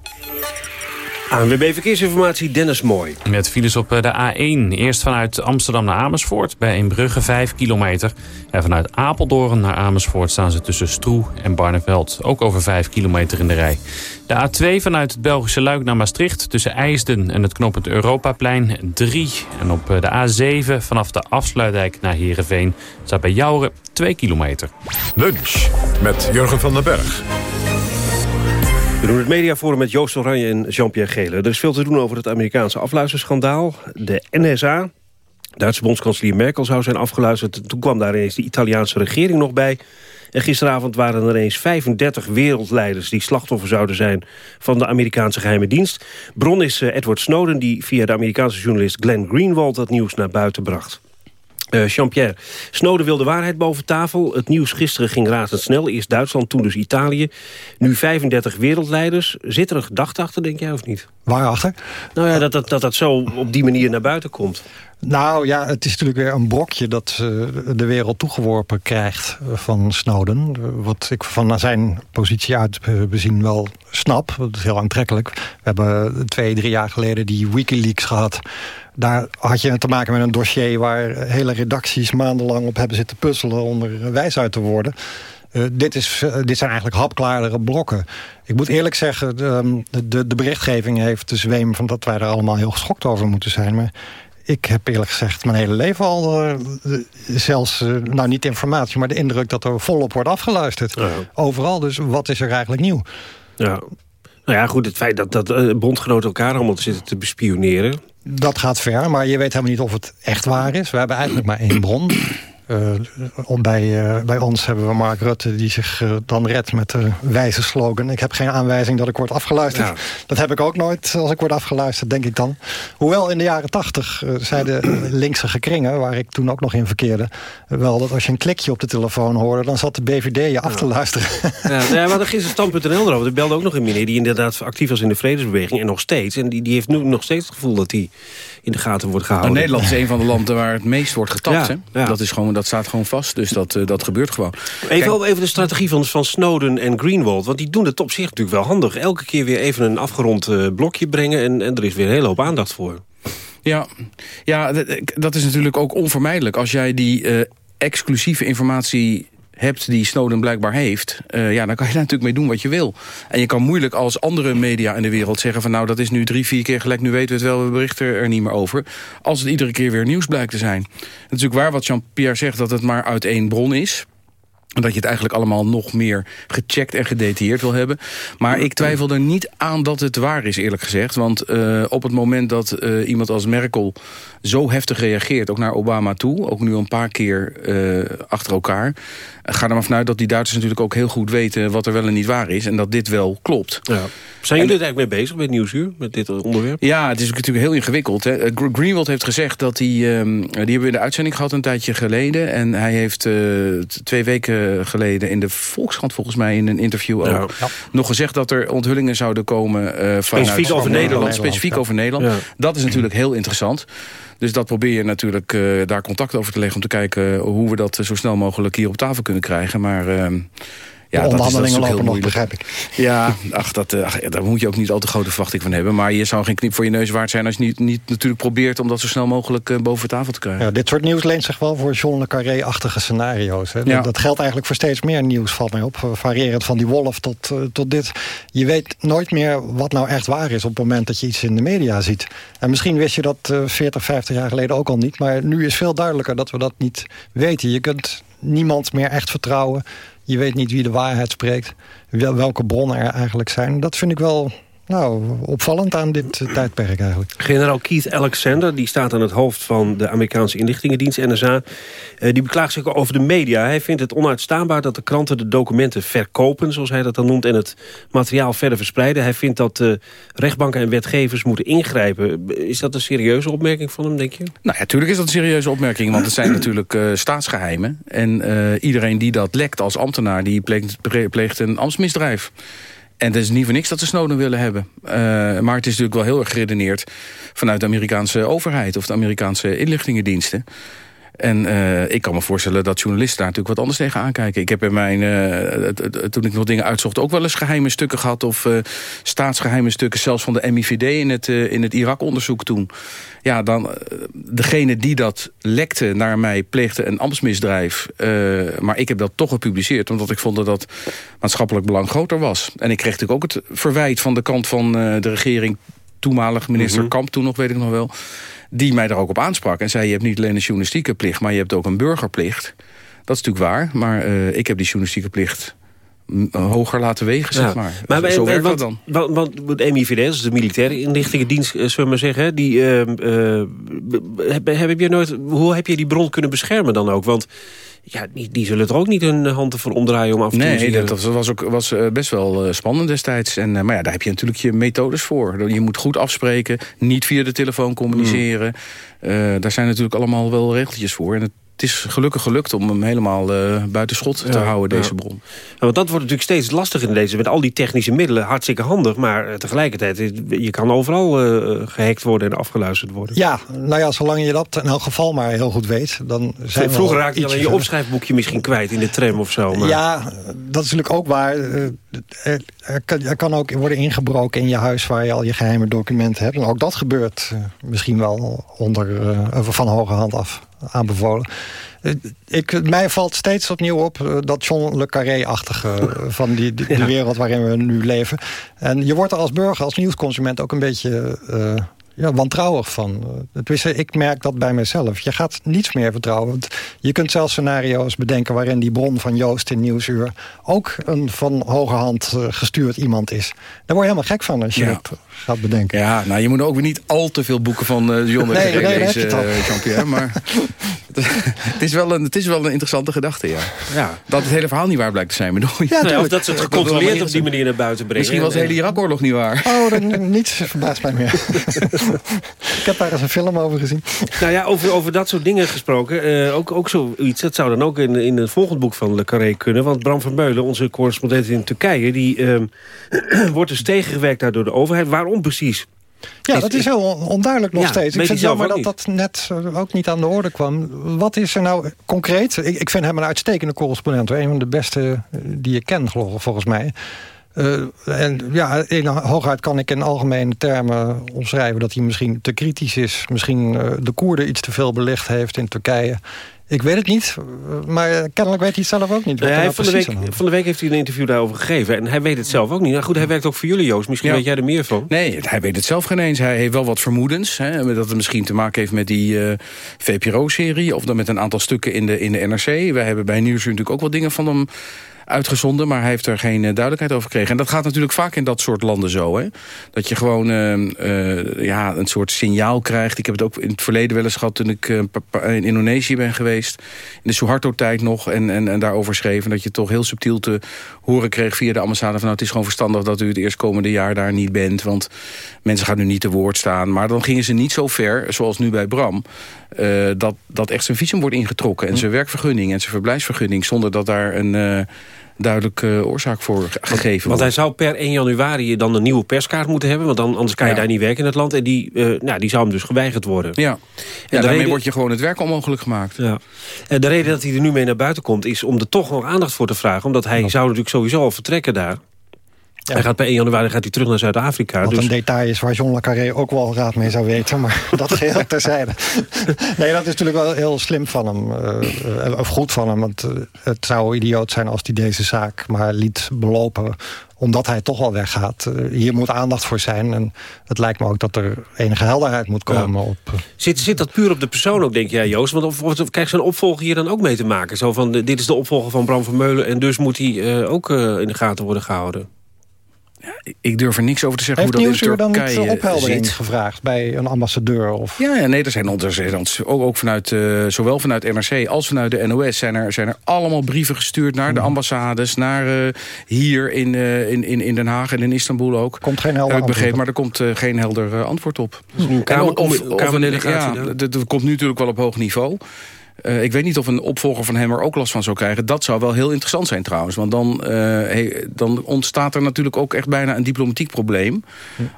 ANWB Verkeersinformatie, Dennis Mooi. Met files op eh, de A1. Eerst vanuit Amsterdam naar Amersfoort bij Eembrugge 5 kilometer. En vanuit Apeldoorn naar Amersfoort staan ze tussen Stroe en Barneveld. Ook over 5 kilometer in de rij. De A2 vanuit het Belgische Luik naar Maastricht tussen IJsden en het knooppunt Europaplein 3. En op eh, de A7 vanaf de Afsluitdijk naar Heerenveen staat bij Jouren 2 kilometer. Lunch met Jurgen van den Berg. We doen het mediaforum met Joost Oranje en Jean-Pierre Gele. Er is veel te doen over het Amerikaanse afluisterschandaal. De NSA Duitse bondskanselier Merkel zou zijn afgeluisterd. Toen kwam daar ineens de Italiaanse regering nog bij. En gisteravond waren er eens 35 wereldleiders... die slachtoffer zouden zijn van de Amerikaanse geheime dienst. Bron is eh, Edward Snowden, die via de Amerikaanse journalist Glenn Greenwald... dat nieuws naar buiten bracht. Uh, Jean-Pierre, Snowden wil de waarheid boven tafel. Het nieuws gisteren ging razendsnel. Eerst Duitsland, toen dus Italië. Nu 35 wereldleiders. Zit er een gedachte achter, denk jij, of niet? Waarachter? Nou ja, dat dat, dat dat zo op die manier naar buiten komt. Nou ja, het is natuurlijk weer een brokje dat uh, de wereld toegeworpen krijgt van Snowden. Wat ik van zijn positie uit bezien wel snap. Dat is heel aantrekkelijk. We hebben twee, drie jaar geleden die Wikileaks gehad. Daar had je te maken met een dossier waar hele redacties maandenlang op hebben zitten puzzelen om er wijs uit te worden. Dit, is, dit zijn eigenlijk hapklaardere blokken. Ik moet eerlijk zeggen, de, de, de berichtgeving heeft de zweem van dat wij er allemaal heel geschokt over moeten zijn. Maar ik heb eerlijk gezegd mijn hele leven al uh, zelfs, nou niet informatie... maar de indruk dat er volop wordt afgeluisterd. Ja. Overal, dus wat is er eigenlijk nieuw? Ja. Nou ja, goed, het feit dat, dat uh, bondgenoten elkaar allemaal zitten te bespioneren... Dat gaat ver, maar je weet helemaal niet of het echt waar is. We hebben eigenlijk maar één bron. Uh, bij, uh, bij ons hebben we Mark Rutte die zich uh, dan redt met de wijze slogan. Ik heb geen aanwijzing dat ik word afgeluisterd. Ja. Dat heb ik ook nooit als ik word afgeluisterd, denk ik dan. Hoewel in de jaren tachtig zeiden (clears throat) linkse gekringen, waar ik toen ook nog in verkeerde... wel dat als je een klikje op de telefoon hoorde... dan zat de BVD je af te luisteren. (laughs) Ja, ja maar er gisteren stand.nl erover. Er belde ook nog een meneer die inderdaad actief was in de vredesbeweging. En nog steeds. En die, die heeft nu nog steeds het gevoel dat hij in de gaten wordt gehouden. Nou, Nederland is een van de landen waar het meest wordt getapt. Ja, hè? Dat, is gewoon, dat staat gewoon vast, dus dat, uh, dat gebeurt gewoon. Even, Kijk, even de strategie van, van Snowden en Greenwald. Want die doen het op zich natuurlijk wel handig. Elke keer weer even een afgerond uh, blokje brengen... En, en er is weer een hele hoop aandacht voor. Ja, ja dat is natuurlijk ook onvermijdelijk. Als jij die uh, exclusieve informatie hebt die Snowden blijkbaar heeft... Uh, ja, dan kan je daar natuurlijk mee doen wat je wil. En je kan moeilijk als andere media in de wereld zeggen van... nou, dat is nu drie, vier keer gelijk, nu weten we het wel... we berichten er niet meer over. Als het iedere keer weer nieuws blijkt te zijn. Het is natuurlijk waar wat Jean-Pierre zegt... dat het maar uit één bron is dat je het eigenlijk allemaal nog meer gecheckt en gedetailleerd wil hebben. Maar ik twijfel er niet aan dat het waar is, eerlijk gezegd. Want uh, op het moment dat uh, iemand als Merkel zo heftig reageert... ook naar Obama toe, ook nu een paar keer uh, achter elkaar... ga er maar vanuit dat die Duitsers natuurlijk ook heel goed weten... wat er wel en niet waar is en dat dit wel klopt. Ja. Zijn jullie er eigenlijk mee bezig met Nieuwsuur, met dit onderwerp? Ja, het is natuurlijk heel ingewikkeld. Hè. Greenwald heeft gezegd dat hij... Um, die hebben we in de uitzending gehad een tijdje geleden... en hij heeft twee weken geleden in de Volkskrant volgens mij... in een interview ook ja. Ja. nog gezegd dat er onthullingen zouden komen... Uh, vanuit specifiek over Nederland. Nederland. Specifiek over Nederland. Ja. Dat is natuurlijk heel interessant. Dus dat probeer je natuurlijk uh, daar contact over te leggen... om te kijken hoe we dat zo snel mogelijk hier op tafel kunnen krijgen. Maar... Ja, de onderhandelingen dat is, dat is lopen nog, begrijp ik. Ja, ach, dat, ach, daar moet je ook niet al te grote verwachting van hebben. Maar je zou geen knip voor je neus waard zijn... als je niet, niet natuurlijk probeert om dat zo snel mogelijk uh, boven tafel te krijgen. Ja, dit soort nieuws leent zich wel voor John le Carré-achtige scenario's. Hè. Ja. Dat geldt eigenlijk voor steeds meer nieuws, valt mij op. Variërend van die wolf tot, uh, tot dit. Je weet nooit meer wat nou echt waar is... op het moment dat je iets in de media ziet. En misschien wist je dat uh, 40, 50 jaar geleden ook al niet. Maar nu is veel duidelijker dat we dat niet weten. Je kunt niemand meer echt vertrouwen. Je weet niet wie de waarheid spreekt. Welke bronnen er eigenlijk zijn. Dat vind ik wel nou, opvallend aan dit tijdperk eigenlijk. Generaal Keith Alexander, die staat aan het hoofd van de Amerikaanse inlichtingendienst NSA. Uh, die beklaagt zich over de media. Hij vindt het onuitstaanbaar dat de kranten de documenten verkopen, zoals hij dat dan noemt, en het materiaal verder verspreiden. Hij vindt dat uh, rechtbanken en wetgevers moeten ingrijpen. Is dat een serieuze opmerking van hem, denk je? Nou ja, natuurlijk is dat een serieuze opmerking, want het zijn (clears throat) natuurlijk uh, staatsgeheimen. En iedereen die dat lekt als ambtenaar, die pleegt, pleegt een ambtsmisdrijf. En het is niet voor niks dat ze Snowden willen hebben. Uh, maar het is natuurlijk wel heel erg geredeneerd... vanuit de Amerikaanse overheid of de Amerikaanse inlichtingendiensten. En uh, ik kan me voorstellen dat journalisten daar natuurlijk wat anders tegen aankijken. Ik heb in mijn, uh, toen ik nog dingen uitzocht, ook wel eens geheime stukken gehad... of uh, staatsgeheime stukken, zelfs van de MIVD in het, in het Irak-onderzoek toen. Ja, dan degene die dat lekte naar mij pleegde een ambtsmisdrijf. maar ik heb dat toch gepubliceerd, omdat ik vond dat dat maatschappelijk belang groter was. En ik kreeg natuurlijk ook het verwijt van de kant van de regering... toenmalig minister mm -hmm. Kamp toen nog, weet ik nog wel die mij daar ook op aansprak. En zei, je hebt niet alleen een journalistieke plicht... maar je hebt ook een burgerplicht. Dat is natuurlijk waar, maar uh, ik heb die journalistieke plicht m- hoger laten wegen, zeg Ja. maar. Maar zo bij- zo bij- werkt want, dat dan. Want, want, want MIVD, dat is de militaire inlichtingendienst, eh, zullen we maar zeggen... Die, eh, eh, heb, heb je nooit, hoe heb je die bron kunnen beschermen dan ook? Want ja, die, die zullen er ook niet hun handen voor omdraaien om af toe... Nee, hier- dat was, ook, was eh, best wel eh, spannend destijds. En, eh, maar ja, daar heb je natuurlijk je methodes voor. Je moet goed afspreken, niet via de telefoon communiceren. Eh, daar zijn natuurlijk allemaal wel regeltjes voor. En het is gelukkig gelukt om hem helemaal eh, buiten schot te Ja, houden, deze ja. bron. Ja, Want dat wordt natuurlijk steeds lastiger in deze. Met al die technische middelen, hartstikke handig. Maar eh, tegelijkertijd, eh, je kan overal eh, gehackt worden en afgeluisterd worden. Ja, nou ja, zolang je dat in elk geval maar heel goed weet... dan zijn we Vroeger raakte je alleen je opschrijfboekje misschien kwijt in de tram of zo. Maar... Ja, dat is natuurlijk ook waar. Eh, Er, er kan, er kan ook worden ingebroken in je huis waar je al je geheime documenten hebt. En ook dat gebeurt misschien wel onder, eh, van hoge hand af aanbevolen. Eh, Ik, mij valt steeds opnieuw op eh, dat John le Carré-achtige eh, van die, Ja. wereld waarin we nu leven. En je wordt er als burger, als nieuwsconsument ook een beetje ja, wantrouwig van. Tenminste, ik merk dat bij mezelf. Je gaat niets meer vertrouwen. Want je kunt zelfs scenario's bedenken waarin die bron van Joost in Nieuwsuur ook een van hoge hand gestuurd iemand is. Daar word je helemaal gek van als je Ja. Gaat bedenken. Ja, nou, je moet ook weer niet al te veel boeken van eh John de Nee, Carré nee, lezen, eh, Jean-Pierre. Maar (laughs) het, is wel een, het is wel een interessante gedachte, ja. Ja. Dat het hele verhaal niet waar blijkt te zijn, bedoel je? Ja, Nou of dat ze het gecontroleerd op die manier naar buiten brengen. Misschien was de hele Irak-oorlog niet waar. Oh, dat, (laughs) niets verbaast mij meer. (laughs) ik heb daar eens een film over gezien. Nou ja, over, over dat soort dingen gesproken. eh, ook, ook zoiets, dat zou dan ook in, in het volgende boek van Le Carré kunnen. Want Bram van Meulen, onze correspondent in Turkije... die ehm, (clears throat) wordt dus tegengewerkt daar door de overheid. Waarom precies? Ja, dat is heel on- onduidelijk nog Ja, steeds. Ik vind het jammer dat dat net eh, ook niet aan de orde kwam. Wat is er nou concreet? Ik, ik vind hem een uitstekende correspondent. Een van de beste eh, die ik ken, geloof- volgens mij. Eh, en ja, in hooguit kan ik in algemene termen omschrijven... dat hij misschien te kritisch is. Misschien eh, de Koerden iets te veel belicht heeft in Turkije. Ik weet het niet, maar kennelijk weet hij het zelf ook niet. Wat er hij nou heeft van, de week, van de week heeft hij een interview daarover gegeven. En hij weet het zelf ook niet. Nou goed, hij werkt ook voor jullie, Joost. Misschien Ja. weet jij er meer van. Nee, hij weet het zelf geen eens. Hij heeft wel wat vermoedens. Hè, dat het misschien te maken heeft met die eh, VPRO-serie... of dan met een aantal stukken in de, in de NRC. Wij hebben bij Nieuwsuur natuurlijk ook wat dingen van hem uitgezonden... maar hij heeft er geen eh, duidelijkheid over gekregen. En dat gaat natuurlijk vaak in dat soort landen zo. Hè? Dat je gewoon eh, eh, ja, een soort signaal krijgt. Ik heb het ook in het verleden wel eens gehad... toen ik eh, in Indonesië ben geweest. In de Suharto-tijd nog. En, en, en daarover schreef. En dat je toch heel subtiel te horen kreeg via de ambassade... van nou, het is gewoon verstandig dat u het eerstkomende jaar daar niet bent. Want mensen gaan nu niet te woord staan. Maar dan gingen ze niet zo ver, zoals nu bij Bram... eh, dat, dat echt zijn visum wordt ingetrokken. En zijn werkvergunning en zijn verblijfsvergunning... zonder dat daar een eh, duidelijke oorzaak voor ge- gegeven Want wordt. hij zou per 1 januari dan een nieuwe perskaart moeten hebben. Want dan, anders kan je Ja. daar niet werken in het land. En die, eh, nou, die zou hem dus geweigerd worden. Ja, ja de daarmee reden- wordt je gewoon het werk onmogelijk gemaakt. Ja. En de reden dat hij er nu mee naar buiten komt... is om er toch nog aandacht voor te vragen. Omdat hij zou natuurlijk sowieso al vertrekken daar. Hij gaat per 1 januari gaat hij terug naar Zuid-Afrika. Wat Dus een detail is waar John Le Carré ook wel raad mee zou weten. Maar (laughs) dat geheel terzijde. (laughs) nee, dat is natuurlijk wel heel slim van hem. eh, of goed van hem. Want eh, het zou idioot zijn als hij deze zaak maar liet belopen omdat hij toch al weggaat. Eh, hier moet aandacht voor zijn. En het lijkt me ook dat er enige helderheid moet komen op... Zit, zit dat puur op de persoon ook, denk jij, Joost? Want of, of, krijgt zijn opvolger hier dan ook mee te maken? Zo van, dit is de opvolger van Bram van Meulen... en dus moet hij ook in de gaten worden gehouden. Ik durf er niks over te zeggen Heeft hoe dat in dan Turkije eh, opheldering zit. gevraagd bij een ambassadeur? Of... Ja, ja, nee, er zijn, er zijn ook, ook vanuit, eh, zowel vanuit NRC als vanuit de NOS... zijn er, zijn er allemaal brieven gestuurd naar de Hmm. ambassades... naar eh, hier in, eh, in, in, in Den Haag en in Istanbul ook. Komt geen helder ik begrepen, maar antwoord er komt geen helder antwoord op. nu En kamer- of- of- ja, dan? dat komt nu natuurlijk wel op hoog niveau. Eh, ik weet niet of een opvolger van hem er ook last van zou krijgen. Dat zou wel heel interessant zijn trouwens. Want dan, eh, he- dan ontstaat er natuurlijk ook echt bijna een diplomatiek probleem.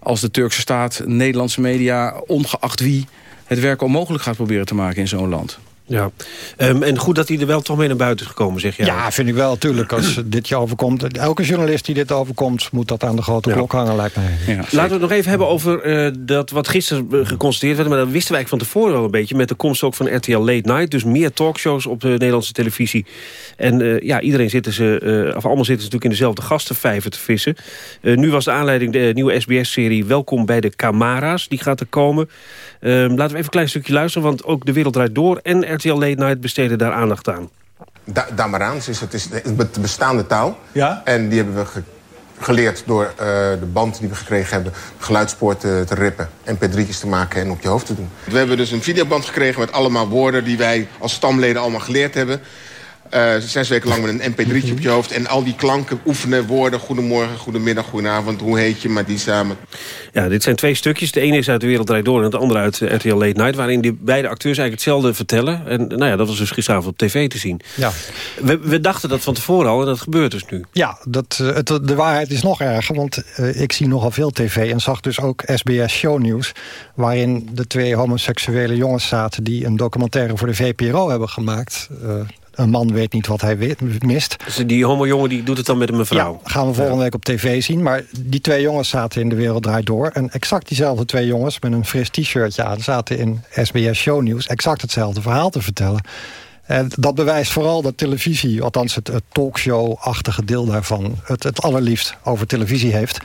Als de Turkse staat, Nederlandse media, ongeacht wie... het werk onmogelijk gaat proberen te maken in zo'n land. Ja. Ehm, en goed dat hij er wel toch mee naar buiten is gekomen, zeg jij. Ja, vind ik wel. Tuurlijk, als (clears throat) dit je overkomt. Elke journalist die dit overkomt, moet dat aan de grote Ja. klok hangen, lijkt mij. Laten we het nog even hebben over eh, dat wat gisteren eh, geconstateerd werd. Maar dat wisten wij eigenlijk van tevoren wel een beetje. Met de komst ook van RTL Late Night. Dus meer talkshows op de Nederlandse televisie. En eh, ja, iedereen zitten ze, eh, of allemaal zitten ze natuurlijk in dezelfde gastenvijver te vissen. Eh, nu was de aanleiding de nieuwe SBS-serie Welkom bij de Camara's. Die gaat er komen. Ehm, laten we even een klein stukje luisteren. Want ook De Wereld Draait Door en RTL Late Night besteden daar aandacht aan. Da Damaraans is het, is de bestaande taal. Ja? En die hebben we ge geleerd door uh, de band die we gekregen hebben... geluidspoort te, rippen en p3'tjes te maken en op je hoofd te doen. We hebben dus een videoband gekregen met allemaal woorden... die wij als stamleden allemaal geleerd hebben... Uh, zes weken lang met een mp3'tje op je hoofd. En al die klanken oefenen, woorden, goedemorgen, goedemiddag, goedenavond. Hoe heet je, maar die samen. Ja, dit zijn twee stukjes. De ene is uit De Wereld Draait Door en het andere uit RTL Late Night. Waarin die beide acteurs eigenlijk hetzelfde vertellen. En nou ja, dat was dus gisteravond op tv te zien. Ja. We, we dachten dat van tevoren al en dat gebeurt dus nu. Ja, dat, het, de waarheid is nog erger. Want uh, ik zie nogal veel tv en zag dus ook SBS Shownieuws. Waarin de twee homoseksuele jongens zaten die een documentaire voor de VPRO hebben gemaakt. Uh, een man weet niet wat hij weet, mist. Dus die homo-jongen die doet het dan met een mevrouw? Ja, gaan we volgende week op tv zien. Maar die twee jongens zaten in De Wereld Draait Door. En exact diezelfde twee jongens met een fris t-shirtje aan... zaten in SBS Shownieuws exact hetzelfde verhaal te vertellen. En dat bewijst vooral dat televisie, althans het, het talkshow-achtige deel daarvan... Het, het allerliefst over televisie heeft...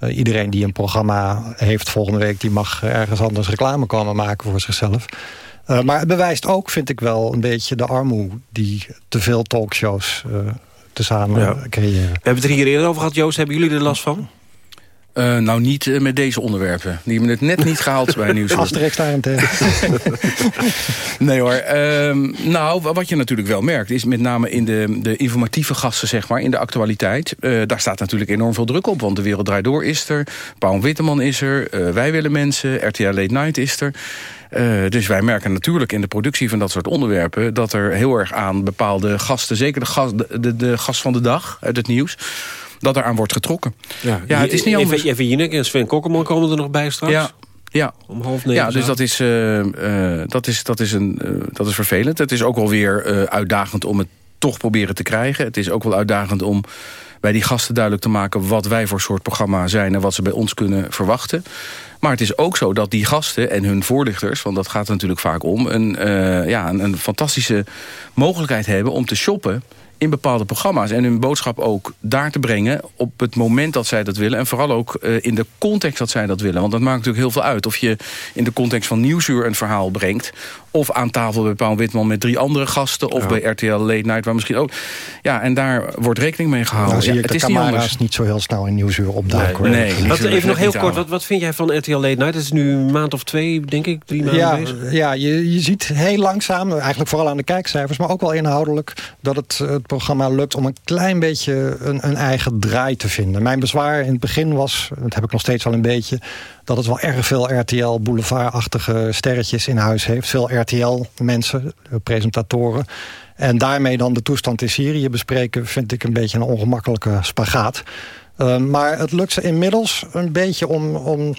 Uh, iedereen die een programma heeft volgende week... die mag ergens anders reclame komen maken voor zichzelf. Uh, maar het bewijst ook, vind ik wel, een beetje de armoede... die te veel talkshows uh, tezamen ja. creëren. We hebben het er hier eerder over gehad, Joost. Hebben jullie er last van? Uh, nou, niet uh, met deze onderwerpen. Die hebben het net niet gehaald bij (laughs) Nieuws. Asterix daarentegen. (laughs) nee hoor. Uh, nou, wat je natuurlijk wel merkt... is met name in de, de informatieve gasten, zeg maar, in de actualiteit... Uh, daar staat natuurlijk enorm veel druk op. Want De Wereld Draait Door is er. Paul Witteman is er. Wij Willen Mensen. RTL Late Night is er. Uh, dus wij merken natuurlijk in de productie van dat soort onderwerpen... dat er heel erg aan bepaalde gasten... zeker de gast, de, de, de gast van de dag uit het nieuws dat er aan wordt getrokken. Ja, ja het is niet anders. Even, even Jinek en Sven Kokkerman komen er nog bij straks. Ja, ja. Om half negen. Ja, dus dat is, uh, uh, dat, is, dat, is een, uh, dat is vervelend. Het is ook wel weer uitdagend om het toch proberen te krijgen. Het is ook wel uitdagend om bij die gasten duidelijk te maken... wat wij voor soort programma zijn en wat ze bij ons kunnen verwachten. Maar het is ook zo dat die gasten en hun voorlichters... want dat gaat er natuurlijk vaak om... een, ja, een, een fantastische mogelijkheid hebben om te shoppen in bepaalde programma's. En hun boodschap ook daar te brengen op het moment dat zij dat willen. En vooral ook uh, in de context dat zij dat willen. Want dat maakt natuurlijk heel veel uit. Of je in de context van Nieuwsuur een verhaal brengt... of aan tafel bij Paul Witman met drie andere gasten... of ja. bij RTL Late Night, waar misschien ook... Ja, en daar wordt rekening mee gehouden. Nou, ja, het is niet anders. niet zo heel snel in Nieuwsuur opduiken. Nee, nee wat, even nog heel kort, wat, wat vind jij van RTL Late Night? Het is nu een maand of twee, denk ik, drie maanden ja, bezig. Ja, je, je ziet heel langzaam, eigenlijk vooral aan de kijkcijfers... maar ook wel inhoudelijk, dat het, het programma lukt... om een klein beetje een, een eigen draai te vinden. Mijn bezwaar in het begin was, dat heb ik nog steeds wel een beetje... dat het wel erg veel RTL Boulevard-achtige sterretjes in huis heeft. Veel RTL-mensen, presentatoren. En daarmee dan de toestand in Syrië bespreken... vind ik een beetje een ongemakkelijke spagaat. Uh, maar het lukt ze inmiddels een beetje om, om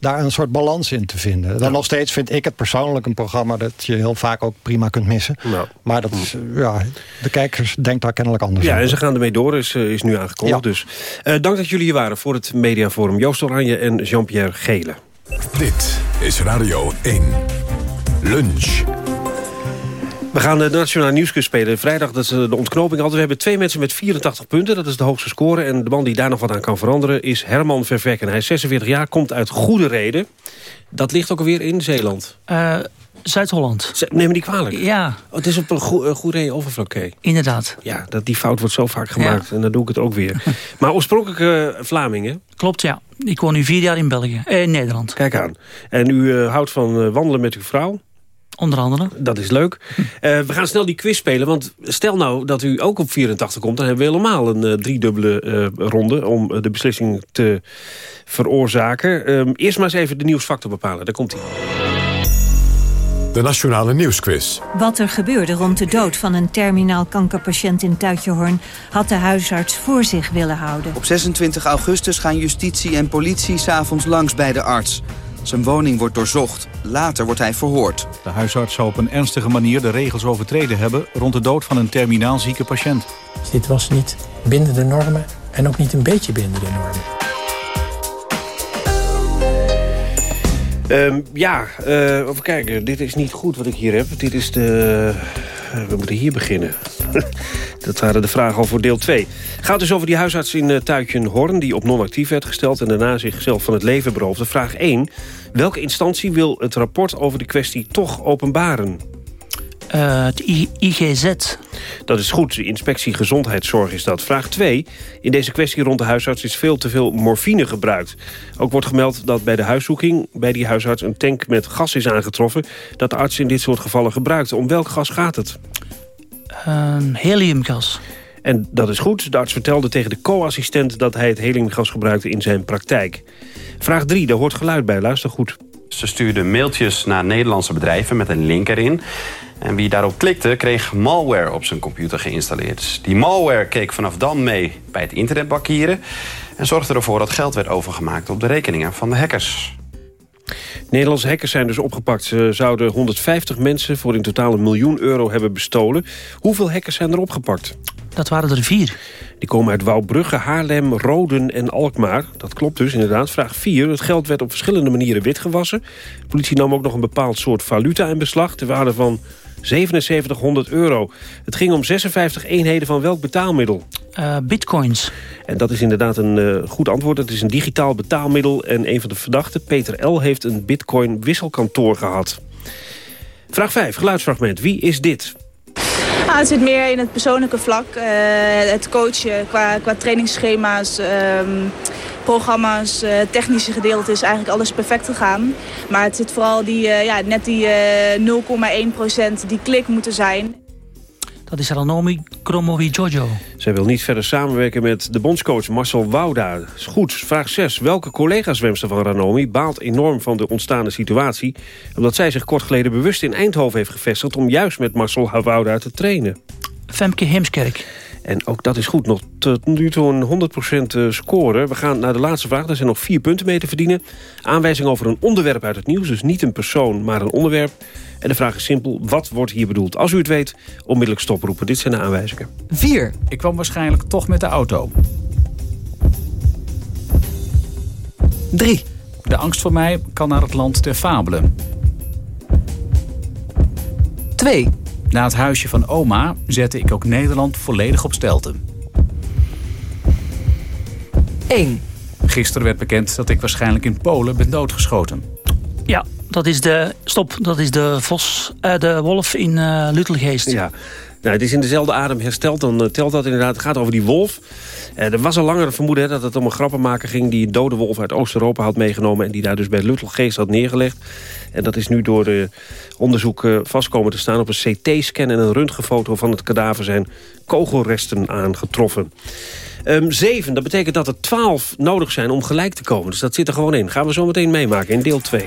daar een soort balans in te vinden. Dan ja. nog steeds vind ik het persoonlijk een programma... dat je heel vaak ook prima kunt missen. Ja. Maar dat is, ja, de kijkers denkt daar kennelijk anders Ja, over. en ze gaan ermee door, is, is nu aangekondigd. Ja. Dus. Uh, dank dat jullie hier waren voor het Mediaforum. Joost Oranje en Jean-Pierre Gele. Dit is Radio 1. Lunch. We gaan de Nationale Nieuwsquiz spelen. Vrijdag dat is de ontknoping altijd. We hebben twee mensen met 84 punten. Dat is de hoogste score. En de man die daar nog wat aan kan veranderen is Herman Vervekken. Hij is 46 jaar, komt uit Goede Reden. Dat ligt ook alweer in Zeeland. Uh, Zuid-Holland. Neem me niet kwalijk. Ja. Oh, het is op een Goede go Reden overflakkee. Inderdaad. Ja, dat, die fout wordt zo vaak gemaakt. Ja. En dan doe ik het ook weer. (laughs) maar oorspronkelijk uh, Vlamingen. Klopt, ja. Ik woon nu vier jaar in België. Eh, in Nederland. Kijk aan. En u uh, houdt van wandelen met uw vrouw. Onder andere. Dat is leuk. Uh, we gaan snel die quiz spelen. Want stel nou dat u ook op 84 komt... dan hebben we helemaal een uh, driedubbele uh, ronde... om de beslissing te veroorzaken. Um, eerst maar eens even de nieuwsfactor bepalen. Daar komt hij. De Nationale Nieuwsquiz. Wat er gebeurde rond de dood van een terminaal kankerpatiënt in Tuitjehoorn... had de huisarts voor zich willen houden. Op 26 augustus gaan justitie en politie s'avonds langs bij de arts... Zijn woning wordt doorzocht. Later wordt hij verhoord. De huisarts zou op een ernstige manier de regels overtreden hebben... rond de dood van een terminaal zieke patiënt. Dit was niet binnen de normen en ook niet een beetje binnen de normen. Um, ja, uh, even kijken. Dit is niet goed wat ik hier heb. Dit is de... Uh, we moeten hier beginnen. (laughs) Dat waren de vragen voor deel 2. Gaat dus over die huisarts in uh, Tuitjenhorn... die op non-actief werd gesteld en daarna zichzelf van het leven beroofde. Vraag 1. Welke instantie wil het rapport over de kwestie toch openbaren? Uh, het I IGZ. Dat is goed. De inspectie gezondheidszorg is dat. Vraag 2. In deze kwestie rond de huisarts is veel te veel morfine gebruikt. Ook wordt gemeld dat bij de huiszoeking bij die huisarts een tank met gas is aangetroffen... dat de arts in dit soort gevallen gebruikt. Om welk gas gaat het? Uh, heliumgas. En dat is goed. De arts vertelde tegen de co-assistent dat hij het heliumgas gebruikte in zijn praktijk. Vraag 3, daar hoort geluid bij. Luister goed. Ze stuurden mailtjes naar Nederlandse bedrijven met een link erin. En wie daarop klikte, kreeg malware op zijn computer geïnstalleerd. Die malware keek vanaf dan mee bij het internetbankieren... en zorgde ervoor dat geld werd overgemaakt op de rekeningen van de hackers. Nederlandse hackers zijn dus opgepakt. Ze zouden 150 mensen voor in totaal een miljoen euro hebben bestolen. Hoeveel hackers zijn er opgepakt? Dat waren er vier. Die komen uit Wouwbrugge, Haarlem, Roden en Alkmaar. Dat klopt dus inderdaad. Vraag 4. Het geld werd op verschillende manieren witgewassen. De politie nam ook nog een bepaald soort valuta in beslag... ter waarde van 7700 euro. Het ging om 56 eenheden van welk betaalmiddel? Uh, bitcoins. En dat is inderdaad een uh, goed antwoord. Het is een digitaal betaalmiddel en een van de verdachten, Peter L., heeft een bitcoin wisselkantoor gehad. Vraag 5, geluidsfragment. Wie is dit? Nou, het zit meer in het persoonlijke vlak. Uh, het coachen qua, qua trainingsschema's, um, programma's, uh, technische gedeelte is eigenlijk alles perfect gegaan. Maar het zit vooral die, uh, ja, net die 0,1% die klik moeten zijn. Dat is Ranomi Kromovi Jojo. Zij wil niet verder samenwerken met de bondscoach Marcel Wouda. Is goed. Vraag 6. Welke collega-zwemster van Ranomi baalt enorm van de ontstaande situatie... omdat zij zich kort geleden bewust in Eindhoven heeft gevestigd... om juist met Marcel Wouda te trainen? Femke Heemskerk. En ook dat is goed. Nog tot nu toe een 100% eh, score. We gaan naar de laatste vraag. Er zijn nog vier punten mee te verdienen. Aanwijzing over een onderwerp uit het nieuws. Dus niet een persoon, maar een onderwerp. En de vraag is simpel. Wat wordt hier bedoeld? Als u het weet, onmiddellijk stoproepen. Dit zijn de aanwijzingen. 4. Ik kwam waarschijnlijk toch met de auto. 3. De angst voor mij kan naar het land ter fabelen. 2. Na het huisje van oma zette ik ook Nederland volledig op stelten. 1. Gisteren werd bekend dat ik waarschijnlijk in Polen ben doodgeschoten. Ja, dat is de, stop, dat is de, vos, uh, de wolf in uh, Luttelgeest. Ja, nou, het is in dezelfde adem hersteld, dan uh, telt dat inderdaad. Het gaat over die wolf. Uh, er was al langer vermoeden hè, dat het om een grappenmaker ging... die een dode wolf uit Oost-Europa had meegenomen... en die daar dus bij Luttelgeest had neergelegd. En dat is nu door de onderzoek uh, vastkomen te staan. Op een CT-scan en een röntgenfoto van het kadaver zijn kogelresten aangetroffen. Um, zeven, dat betekent dat er twaalf nodig zijn om gelijk te komen. Dus dat zit er gewoon in. Gaan we zo meteen meemaken in deel 2.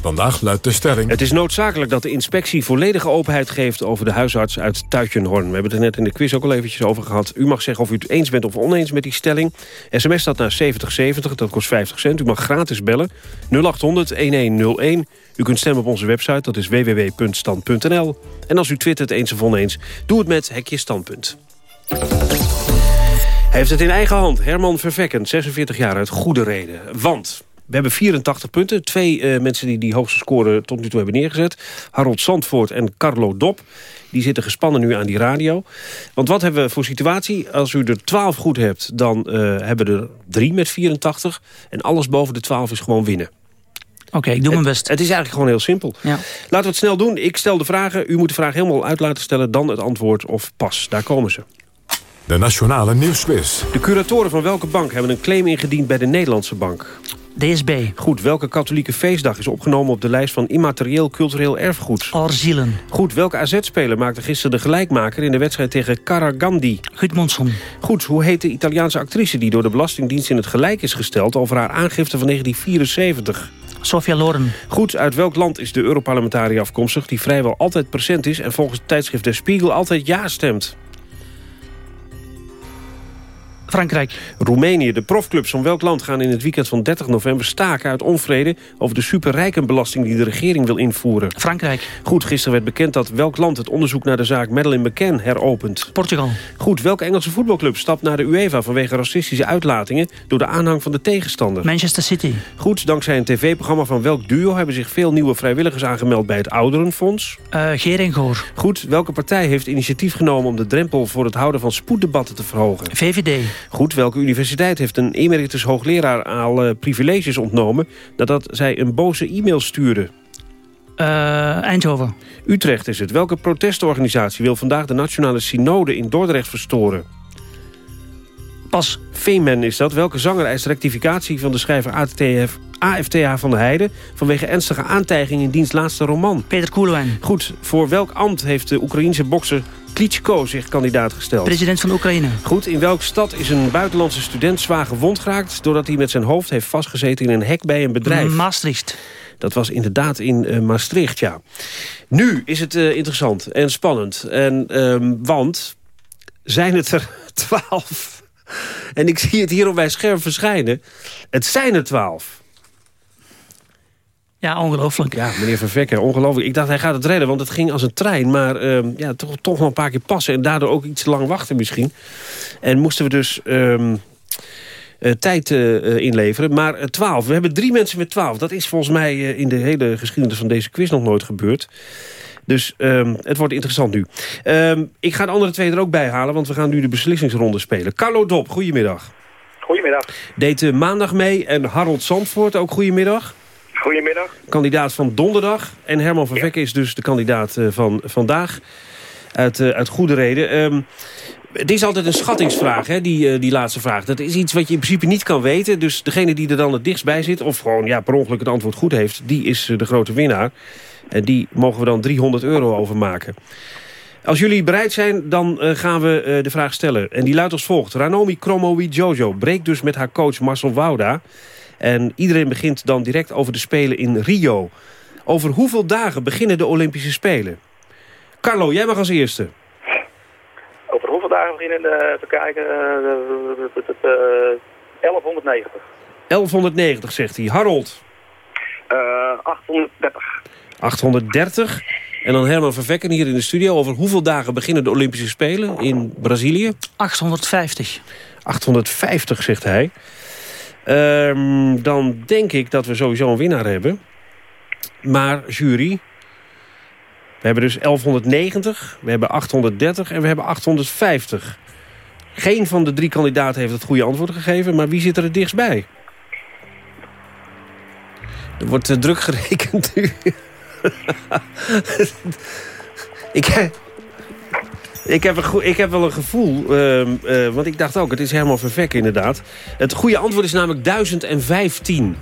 Vandaag luidt de stelling... Het is noodzakelijk dat de inspectie volledige openheid geeft... over de huisarts uit Tuitjenhorn. We hebben het er net in de quiz ook al eventjes over gehad. U mag zeggen of u het eens bent of oneens met die stelling. SMS staat naar 7070, dat kost 50 cent. U mag gratis bellen. 0800-1101. U kunt stemmen op onze website, dat is www.stand.nl. En als u twittert eens of oneens, doe het met Hekje Standpunt. Hij heeft het in eigen hand. Herman Vervekken, 46 jaar uit Goede Reden. Want we hebben 84 punten. Twee uh, mensen die die hoogste score tot nu toe hebben neergezet. Harold Zandvoort en Carlo Dop. Die zitten gespannen nu aan die radio. Want wat hebben we voor situatie? Als u er 12 goed hebt, dan uh, hebben we er 3 met 84. En alles boven de 12 is gewoon winnen. Oké, okay, ik doe mijn best. Het is eigenlijk gewoon heel simpel. Ja. Laten we het snel doen. Ik stel de vragen. U moet de vraag helemaal uit laten stellen. Dan het antwoord of pas. Daar komen ze. De Nationale Nieuwsquiz. De curatoren van welke bank hebben een claim ingediend bij de Nederlandse bank? DSB. Goed, welke katholieke feestdag is opgenomen op de lijst van immaterieel cultureel erfgoed? Arzielen. Goed, welke AZ-speler maakte gisteren de gelijkmaker in de wedstrijd tegen Karagandi? Gudmundsson. Goed, hoe heet de Italiaanse actrice die door de Belastingdienst in het gelijk is gesteld over haar aangifte van 1974? Sofia Loren. Goed, uit welk land is de Europarlementariër afkomstig... die vrijwel altijd present is en volgens het tijdschrift Der Spiegel altijd ja stemt? Frankrijk. Roemenië. De profclubs van welk land gaan in het weekend van 30 november staken uit onvrede over de superrijkenbelasting die de regering wil invoeren? Frankrijk. Goed, gisteren werd bekend dat welk land het onderzoek naar de zaak Madeleine McCann heropent. Portugal. Goed, welke Engelse voetbalclub stapt naar de UEFA vanwege racistische uitlatingen door de aanhang van de tegenstander? Manchester City. Goed, dankzij een tv-programma van welk duo hebben zich veel nieuwe vrijwilligers aangemeld bij het Ouderenfonds? Uh, Geer en Goor. Goed, welke partij heeft initiatief genomen om de drempel voor het houden van spoeddebatten te verhogen? VVD. Goed, welke universiteit heeft een emeritus hoogleraar al uh, privileges ontnomen... nadat zij een boze e-mail stuurde? Uh, Eindhoven. Utrecht is het. Welke protestorganisatie wil vandaag de Nationale Synode in Dordrecht verstoren? Pas. Femen is dat. Welke zanger eist rectificatie van de schrijver ATF, AFTH van de Heide... vanwege ernstige aantijging in diens laatste roman? Peter Koelewijn. Goed. Voor welk ambt heeft de Oekraïense bokser Klitschko zich kandidaat gesteld? President van Oekraïne. Goed. In welke stad is een buitenlandse student zwaar gewond geraakt... doordat hij met zijn hoofd heeft vastgezeten in een hek bij een bedrijf? Maastricht. Dat was inderdaad in uh, Maastricht, ja. Nu is het uh, interessant en spannend. En, uh, want zijn het er (laughs) twaalf... En ik zie het hier op mijn scherm verschijnen. Het zijn er twaalf. Ja, ongelooflijk. Ja, meneer Vervekker, ongelooflijk. Ik dacht, hij gaat het redden, want het ging als een trein. Maar uh, ja, toch, toch nog een paar keer passen. En daardoor ook iets te lang wachten misschien. En moesten we dus... Um, uh, tijd uh, inleveren. Maar 12. We hebben drie mensen met 12. Dat is volgens mij in de hele geschiedenis van deze quiz nog nooit gebeurd. Dus um, het wordt interessant nu. Um, ik ga de andere twee er ook bij halen, want we gaan nu de beslissingsronde spelen. Carlo Dop, goedemiddag. Goedemiddag. Deed uh, maandag mee en Harold Zandvoort ook goedemiddag. Goedemiddag. Kandidaat van donderdag. En Herman van ja. Vekke is dus de kandidaat uh, van vandaag. Uit, uh, uit goede reden. Um, het is altijd een schattingsvraag, hè, die, uh, die laatste vraag. Dat is iets wat je in principe niet kan weten. Dus degene die er dan het dichtst bij zit... of gewoon ja, per ongeluk het antwoord goed heeft... die is de grote winnaar. En die mogen we dan 300 euro overmaken. Als jullie bereid zijn, dan uh, gaan we uh, de vraag stellen. En die luidt als volgt. Ranomi Kromowi Jojo breekt dus met haar coach Marcel Wouda. En iedereen begint dan direct over de Spelen in Rio. Over hoeveel dagen beginnen de Olympische Spelen? Carlo, jij mag als eerste. Over hoeveel dagen beginnen de, te kijken? Uh, 1190. 1190, zegt hij. Harold? 830. 830. En dan Herman Vervekken hier in de studio. Over hoeveel dagen beginnen de Olympische Spelen in Brazilië? 850. 850, zegt hij. Um, dan denk ik dat we sowieso een winnaar hebben. Maar jury... We hebben dus 1190, we hebben 830 en we hebben 850. Geen van de drie kandidaten heeft het goede antwoord gegeven... maar wie zit er het dichtst bij? Er wordt uh, druk gerekend nu. (laughs) ik, ik, heb een ik heb wel een gevoel, uh, uh, want ik dacht ook, het is helemaal vervek inderdaad. Het goede antwoord is namelijk 1015.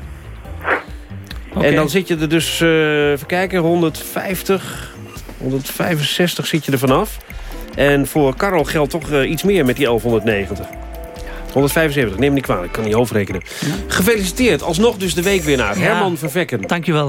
Okay. En dan zit je er dus, uh, even kijken, 150, 165 zit je er vanaf. En voor Karel geldt toch iets meer met die 1190. 175, neem me niet kwalijk, ik kan niet hoofdrekenen. Ja. Gefeliciteerd, alsnog dus de weekwinnaar, ja. Herman Vervekken. Dankjewel.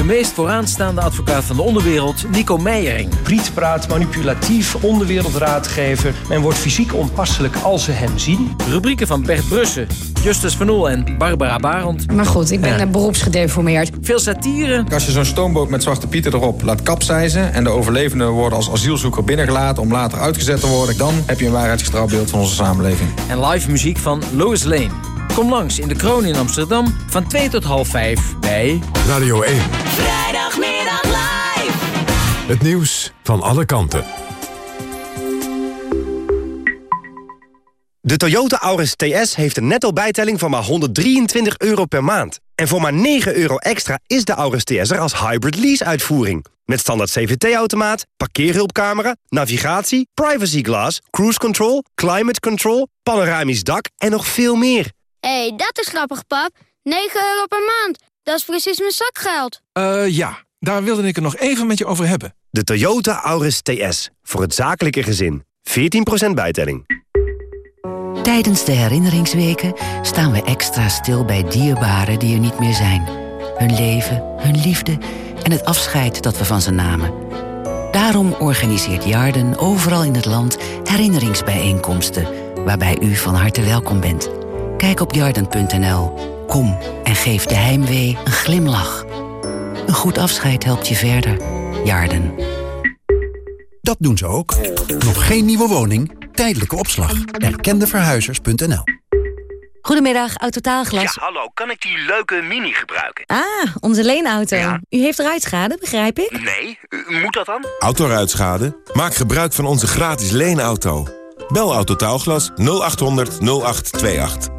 De meest vooraanstaande advocaat van de onderwereld, Nico Meijering. Priet praat manipulatief, onderwereldraadgever. Men wordt fysiek onpasselijk als ze hem zien. Rubrieken van Bert Brussen, Justus Van Oel en Barbara Barend. Maar goed, ik ben ja. beroepsgedeformeerd. Veel satire. Als je zo'n stoomboot met Zwarte Pieten erop laat kapseizen... en de overlevenden worden als asielzoeker binnengelaten om later uitgezet te worden... dan heb je een waarheidsgetrouw beeld van onze samenleving. En live muziek van Lois Lane. Kom langs in de Kroon in Amsterdam van 2 tot half 5 bij Radio 1. Vrijdagmiddag live. Het nieuws van alle kanten. De Toyota Auris TS heeft een netto bijtelling van maar 123 euro per maand. En voor maar 9 euro extra is de Auris TS er als hybrid lease-uitvoering. Met standaard CVT-automaat, parkeerhulpcamera, navigatie, privacy glass, cruise control, climate control, panoramisch dak en nog veel meer. Hé, hey, dat is grappig, pap. 9 euro per maand. Dat is precies mijn zakgeld. Eh, uh, ja. Daar wilde ik het nog even met je over hebben. De Toyota Auris TS. Voor het zakelijke gezin. 14% bijtelling. Tijdens de herinneringsweken staan we extra stil bij dierbaren die er niet meer zijn. Hun leven, hun liefde en het afscheid dat we van ze namen. Daarom organiseert Jarden overal in het land herinneringsbijeenkomsten... waarbij u van harte welkom bent. Kijk op jarden.nl. Kom en geef de heimwee een glimlach. Een goed afscheid helpt je verder. Jarden. Dat doen ze ook. Nog geen nieuwe woning? Tijdelijke opslag. Erkendeverhuizers.nl Goedemiddag, Autotaalglas. Ja, hallo. Kan ik die leuke Mini gebruiken? Ah, onze leenauto. U heeft ruitschade, begrijp ik? Nee, u- moet dat dan? Autoruitschade? Maak gebruik van onze gratis leenauto. Bel Autotaalglas 0800 0828.